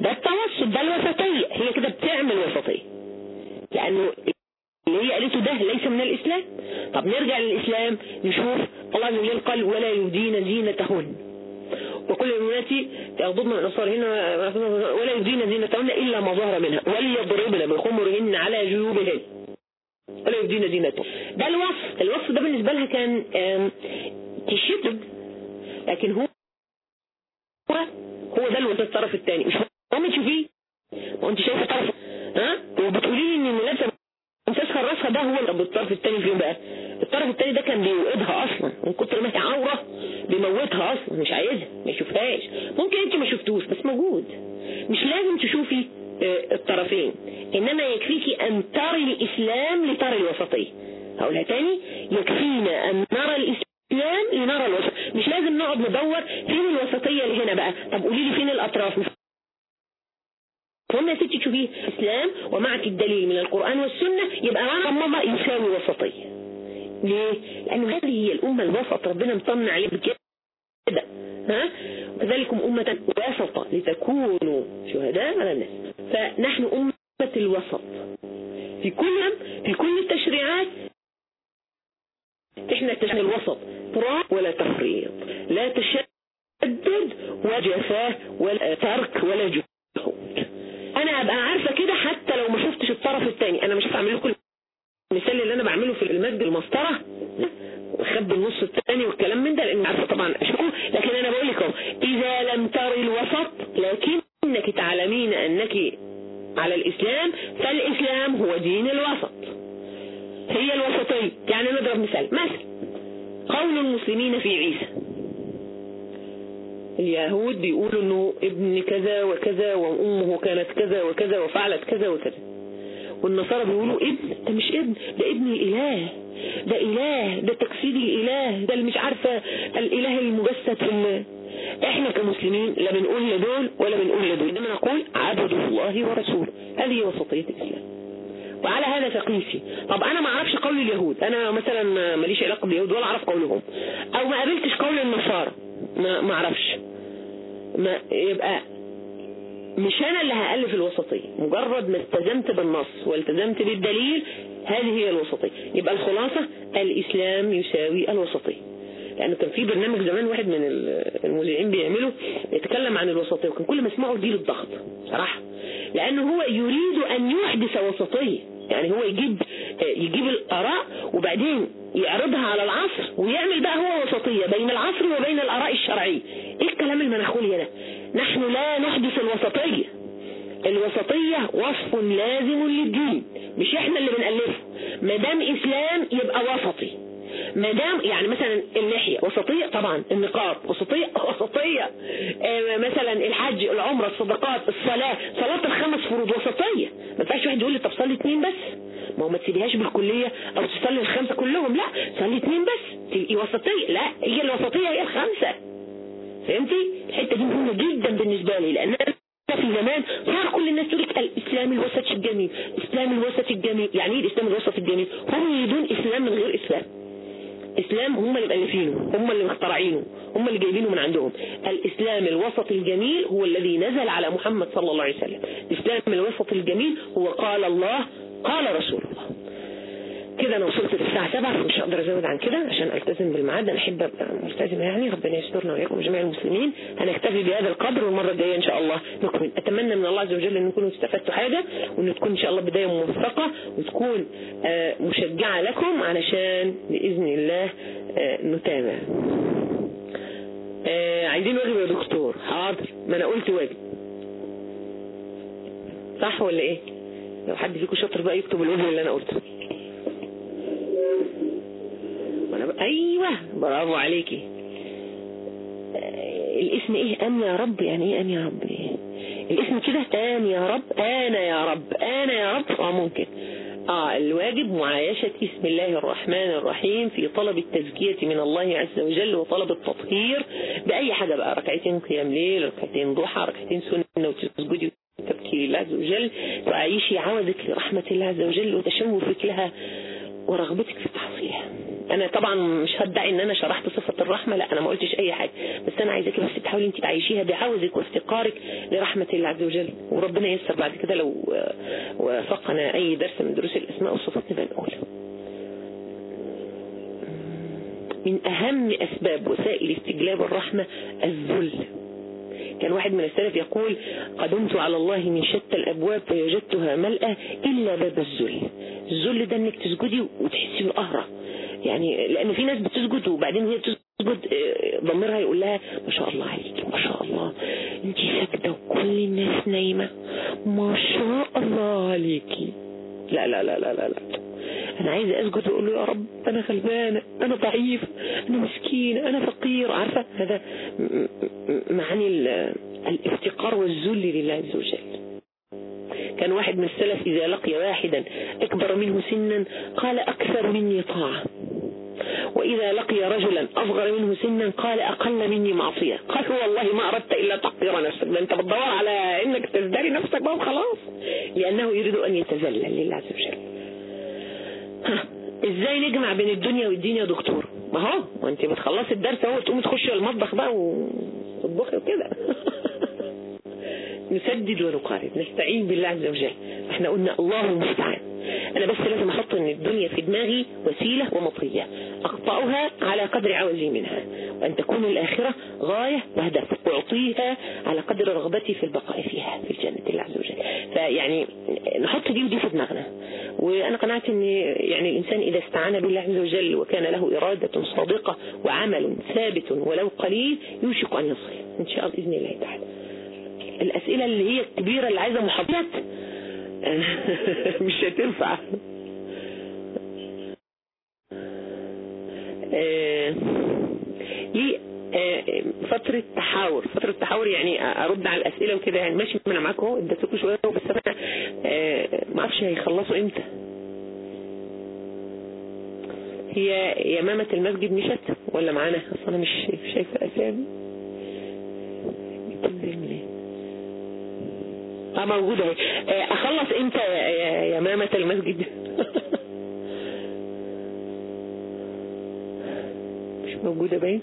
ده التوسط ده الوسطيه هي كده بتعمل وسطيه لانه اللي هي قالته ده ليس من الإسلام طب نرجع للإسلام نشوف الله وجل قال ولا يدين زينتهن وكل المناتي يغضبن من هنا ولا يدين زينتهن إلا ما ظهر منها وليضربن بخمرهن على جيوبهن ولا يدين زينتهن ده الوصف الوصف ده بالنسبة لها كان تشد لكن هو هو ده الوصف الطرف الثاني مش هو ما تشوفيه وانت شايفه طرف ها وبتقولي لي ان الملابسه تسخر راسها ده هو اللي الطرف الثاني فيهم بقى الطرف الثاني ده كان بيوقدها اصلا من كتر ما هي عوره بيموتها اصلا مش عايزها ما يشوفهاش ممكن انت ما شفتوش بس موجود مش لازم تشوفي آه، الطرفين انما يكفيكي ان تري الاسلام لتري الوسطيه هقولها تاني يكفينا ان نرى الاسلام لنرى الوسط مش لازم نقعد ندور فين الوسطيه اللي هنا بقى طب قولي لي فين الاطراف لما ستي تشوفيه اسلام ومعك الدليل من القرآن والسنة يبقى معنى ماما يساوي وسطية ليه؟ لأنه هذه هي الأمة الوسط ربنا مطمن عليه بكده ها؟ وذلكم أمة وسطة لتكونوا شهداء على الناس فنحن أمة الوسط في كل في كل التشريعات احنا التشريع الوسط تراب ولا تفريط لا تشدد وجفاء ولا ترك ولا جهد يعني انا مش هعمل لكم المثال اللي انا بعمله في المد المسطره وخد النص الثاني والكلام من ده لان عارفه طبعا اشكو لكن انا بقول لك اذا لم تر الوسط لكنك تعلمين انك على الاسلام فالاسلام هو دين الوسط هي الوسطيه يعني نضرب مثال مثلا قول المسلمين في عيسى اليهود بيقولوا انه ابن كذا وكذا وامه كانت كذا وكذا وفعلت كذا وكذا والنصارى بيقولوا ابن ده مش ابن ده ابن الاله ده اله ده تجسيد الاله ده اللي مش عارفه الاله المجسد في احنا كمسلمين لا بنقول لدول ولا بنقول لدول انما نقول عبد الله ورسوله هذه وسطيه الاسلام وعلى هذا تقيسي طب انا ما اعرفش قول اليهود انا مثلا ماليش علاقه باليهود ولا اعرف قولهم او ما قابلتش قول النصارى ما ما اعرفش ما يبقى مش انا اللي هالف الوسطيه مجرد ما التزمت بالنص والتزمت بالدليل هذه هي الوسطيه يبقى الخلاصه الاسلام يساوي الوسطيه لانه كان في برنامج زمان واحد من المذيعين بيعمله يتكلم عن الوسطيه وكان كل ما اسمعه يجيله الضغط صراحه لانه هو يريد ان يحدث وسطيه يعني هو يجيب يجيب الاراء وبعدين يعرضها على العصر ويعمل بقى هو وسطية بين العصر وبين الآراء الشرعية ايه الكلام المنخولي ده نحن لا نحدث الوسطية الوسطية وصف لازم للدين مش احنا اللي بنألفه ما دام اسلام يبقى وسطي ما دام يعني مثلا اللحية وسطية طبعا النقاب وسطية وسطية آه، مثلا الحج العمرة الصدقات الصلاة صلاة الخمس فروض وسطية ما ينفعش واحد يقول لي طب صلي اثنين بس ما هو ما تسيبيهاش بالكلية او تصلي الخمسة كلهم لا صلي اثنين بس تبقي وسطية لا هي الوسطية هي الخمسة فهمتي الحتة دي مهمة جدا بالنسبة لي لان انا في زمان صار كل الناس تقول لك الاسلام الوسط الجميل الاسلام الوسط الجميل يعني ايه الاسلام الوسط الجميل هم يريدون اسلام من غير اسلام الاسلام هم اللي مؤلفينه هم اللي مخترعينه هم اللي جايبينه من عندهم الاسلام الوسط الجميل هو الذي نزل على محمد صلى الله عليه وسلم الاسلام الوسط الجميل هو قال الله قال رسول الله كده انا وصلت للساعة 7 مش هقدر ازود عن كده عشان التزم بالمعاد انا احب ابقى ملتزمه يعني ربنا يسترنا واياكم جميع المسلمين هنكتفي بهذا القدر والمره الجايه ان شاء الله نكمل اتمنى من الله عز وجل ان نكون استفدتوا حاجه وان تكون ان شاء الله بدايه موفقه وتكون آه، مشجعه لكم علشان باذن الله آه، نتابع آه، عايزين واجب يا دكتور حاضر ما انا قلت واجب صح ولا ايه لو حد فيكم شاطر بقى يكتب الوزن اللي انا قلته وانا بقى ايوه برافو عليكي
آه،
الاسم ايه ان يا رب يعني ايه ان يا رب إيه؟ الاسم كده ان يا رب انا يا رب انا يا رب اه ممكن اه الواجب معايشة اسم الله الرحمن الرحيم في طلب التزكية من الله عز وجل وطلب التطهير بأي حاجة بقى ركعتين قيام ليل ركعتين ضحى ركعتين سنة وتسجدي تبكي لله عز وجل وعيشي عودك لرحمة الله عز وجل وتشوفك لها ورغبتك في تحصيلها انا طبعا مش هدعي ان انا شرحت صفة الرحمة لا انا ما قلتش اي حاجة بس انا عايزاكي بس تحاولي انت تعيشيها بعوزك وافتقارك لرحمة الله عز وجل وربنا ييسر بعد كده لو آه، وفقنا اي درس من دروس الاسماء والصفات نبقى نقول من اهم اسباب وسائل استجلاب الرحمة الذل كان واحد من السلف يقول قدمت على الله من شتى الأبواب فوجدتها ملأة إلا باب الذل الذل ده انك تسجدي وتحسي بالقهرة يعني لأن في ناس بتسجد وبعدين هي بتسجد آه، ضميرها يقول لها ما شاء الله عليك ما شاء الله انت ساكتة وكل الناس نايمة ما شاء الله عليكي لا لا لا لا لا, لا. انا عايزه اسجد واقول له يا رب انا غلبانه انا ضعيف انا مسكين انا فقير عارفه هذا معاني الافتقار والذل لله عز وجل كان واحد من السلف إذا لقي واحدا أكبر منه سنا قال أكثر مني طاعة وإذا لقي رجلا أصغر منه سنا قال أقل مني معصية قال والله ما أردت إلا تقدير نفسك ده أنت بتدور على أنك تزدري نفسك بقى وخلاص لأنه يريد أن يتذلل لله عز وجل ازاي نجمع بين الدنيا والدين يا دكتور ما هو وانت بتخلصي الدرس اهو تقومي تخشي المطبخ بقى وتطبخي وكده نسدد ونقارب نستعين بالله عز وجل احنا قلنا الله المستعان أنا بس لازم أحط أن الدنيا في دماغي وسيلة ومطية أقطعها على قدر عوزي منها وأن تكون الآخرة غاية وهدف أعطيها على قدر رغبتي في البقاء فيها في الجنة الله عز وجل فيعني نحط دي ودي في دماغنا وأنا قنعت أن يعني الإنسان إذا استعان بالله عز وجل وكان له إرادة صادقة وعمل ثابت ولو قليل يوشك أن يصل إن شاء الله بإذن الله تعالى الأسئلة اللي هي الكبيرة اللي عايزة محاضرات مش هتنفع آه، ليه آه، فترة تحاور فترة تحاور يعني ارد على الاسئلة وكده يعني ماشي ما انا معاك اهو اديتكم شوية بس انا آه، ما اعرفش هيخلصوا امتى هي يمامة المسجد مشت ولا معانا اصلا انا مش شايفة اسامي بتنزل منين
اه موجودة اهي آه، اخلص
امتى يا مامة المسجد
مش موجودة باين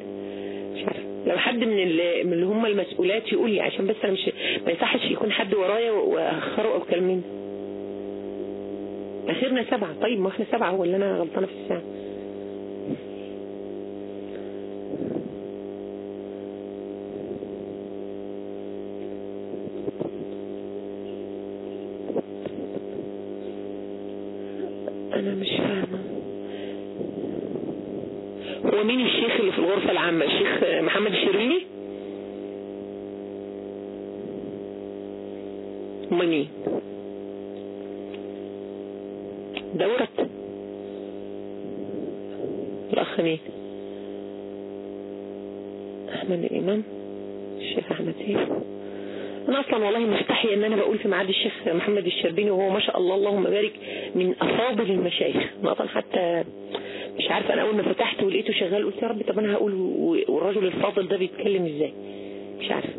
مش عارفة لو حد
من اللي, من اللي هم المسؤولات يقول لي عشان بس انا مش ما يصحش يكون حد ورايا واخره او كلمين اخرنا سبعة طيب ما احنا سبعة هو اللي انا غلطانة في الساعة محمد الشربيني مني دورة الاخ مين احمد الامام الشيخ احمد سيف إيه؟ انا اصلا والله مستحي ان انا بقول في معاد الشيخ محمد الشربيني وهو ما شاء الله اللهم بارك من افاضل المشايخ ما اصلا حتى مش عارفه انا اول ما فتحته ولقيته شغال قلت يا رب طب انا هقول والراجل الفاضل ده بيتكلم ازاي مش عارفه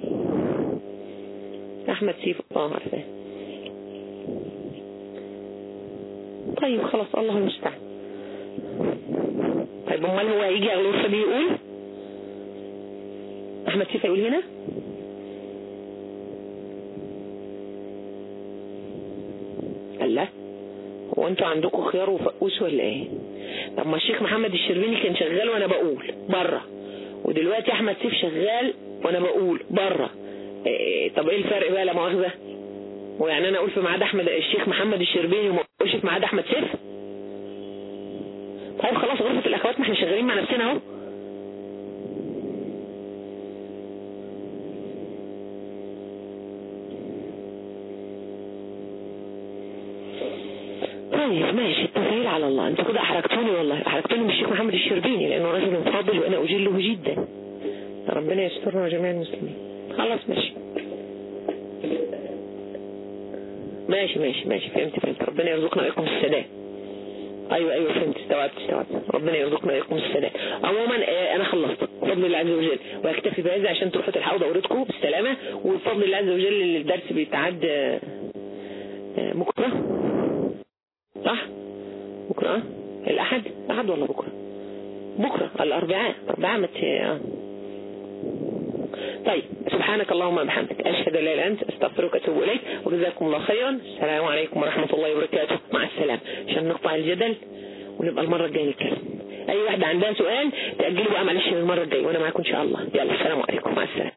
احمد سيف اه عارفاه طيب خلاص الله المستعان طيب امال هو هيجي على الغرفه دي يقول احمد سيف هيقول هنا الله هو انتوا عندكم خيار وفقوس ولا ايه طب ما الشيخ محمد الشربيني كان شغال وانا بقول بره ودلوقتي احمد سيف شغال وانا بقول بره إيه،, إيه طب ايه الفرق بقى لا مؤاخذه ويعني انا اقول في ميعاد احمد الشيخ محمد الشربيني وما اقولش في ميعاد احمد سيف طيب خلاص غرفه الاخوات ما احنا شغالين مع نفسنا اهو طيب ماشي انت كده احرجتوني والله احرجتوني من الشيخ محمد الشربيني لانه راجل فاضل وانا اجله جدا ربنا يسترنا جميع المسلمين خلاص ماشي ماشي ماشي ماشي فهمت فهمت ربنا يرزقنا ويقوم السداد ايوه ايوه فهمت استوعبت استوعبت ربنا يرزقنا ويقوم السداد عموما آه، انا خلصت بفضل الله عز وجل واكتفي بهذا عشان تروحوا تلحقوا دورتكم بالسلامه وبفضل الله عز وجل الدرس بيتعدى آه، اللهم بحمدك أشهد أن لا إله أنت أستغفرك وأتوب إليك وجزاكم الله خيرا السلام عليكم ورحمة الله وبركاته مع السلامة عشان نقطع الجدل ونبقى المرة الجاية نتكلم
أي واحدة عندها سؤال تأجلوا بقى معلش للمرة الجاية وأنا معاكم إن شاء الله يلا السلام عليكم مع السلامة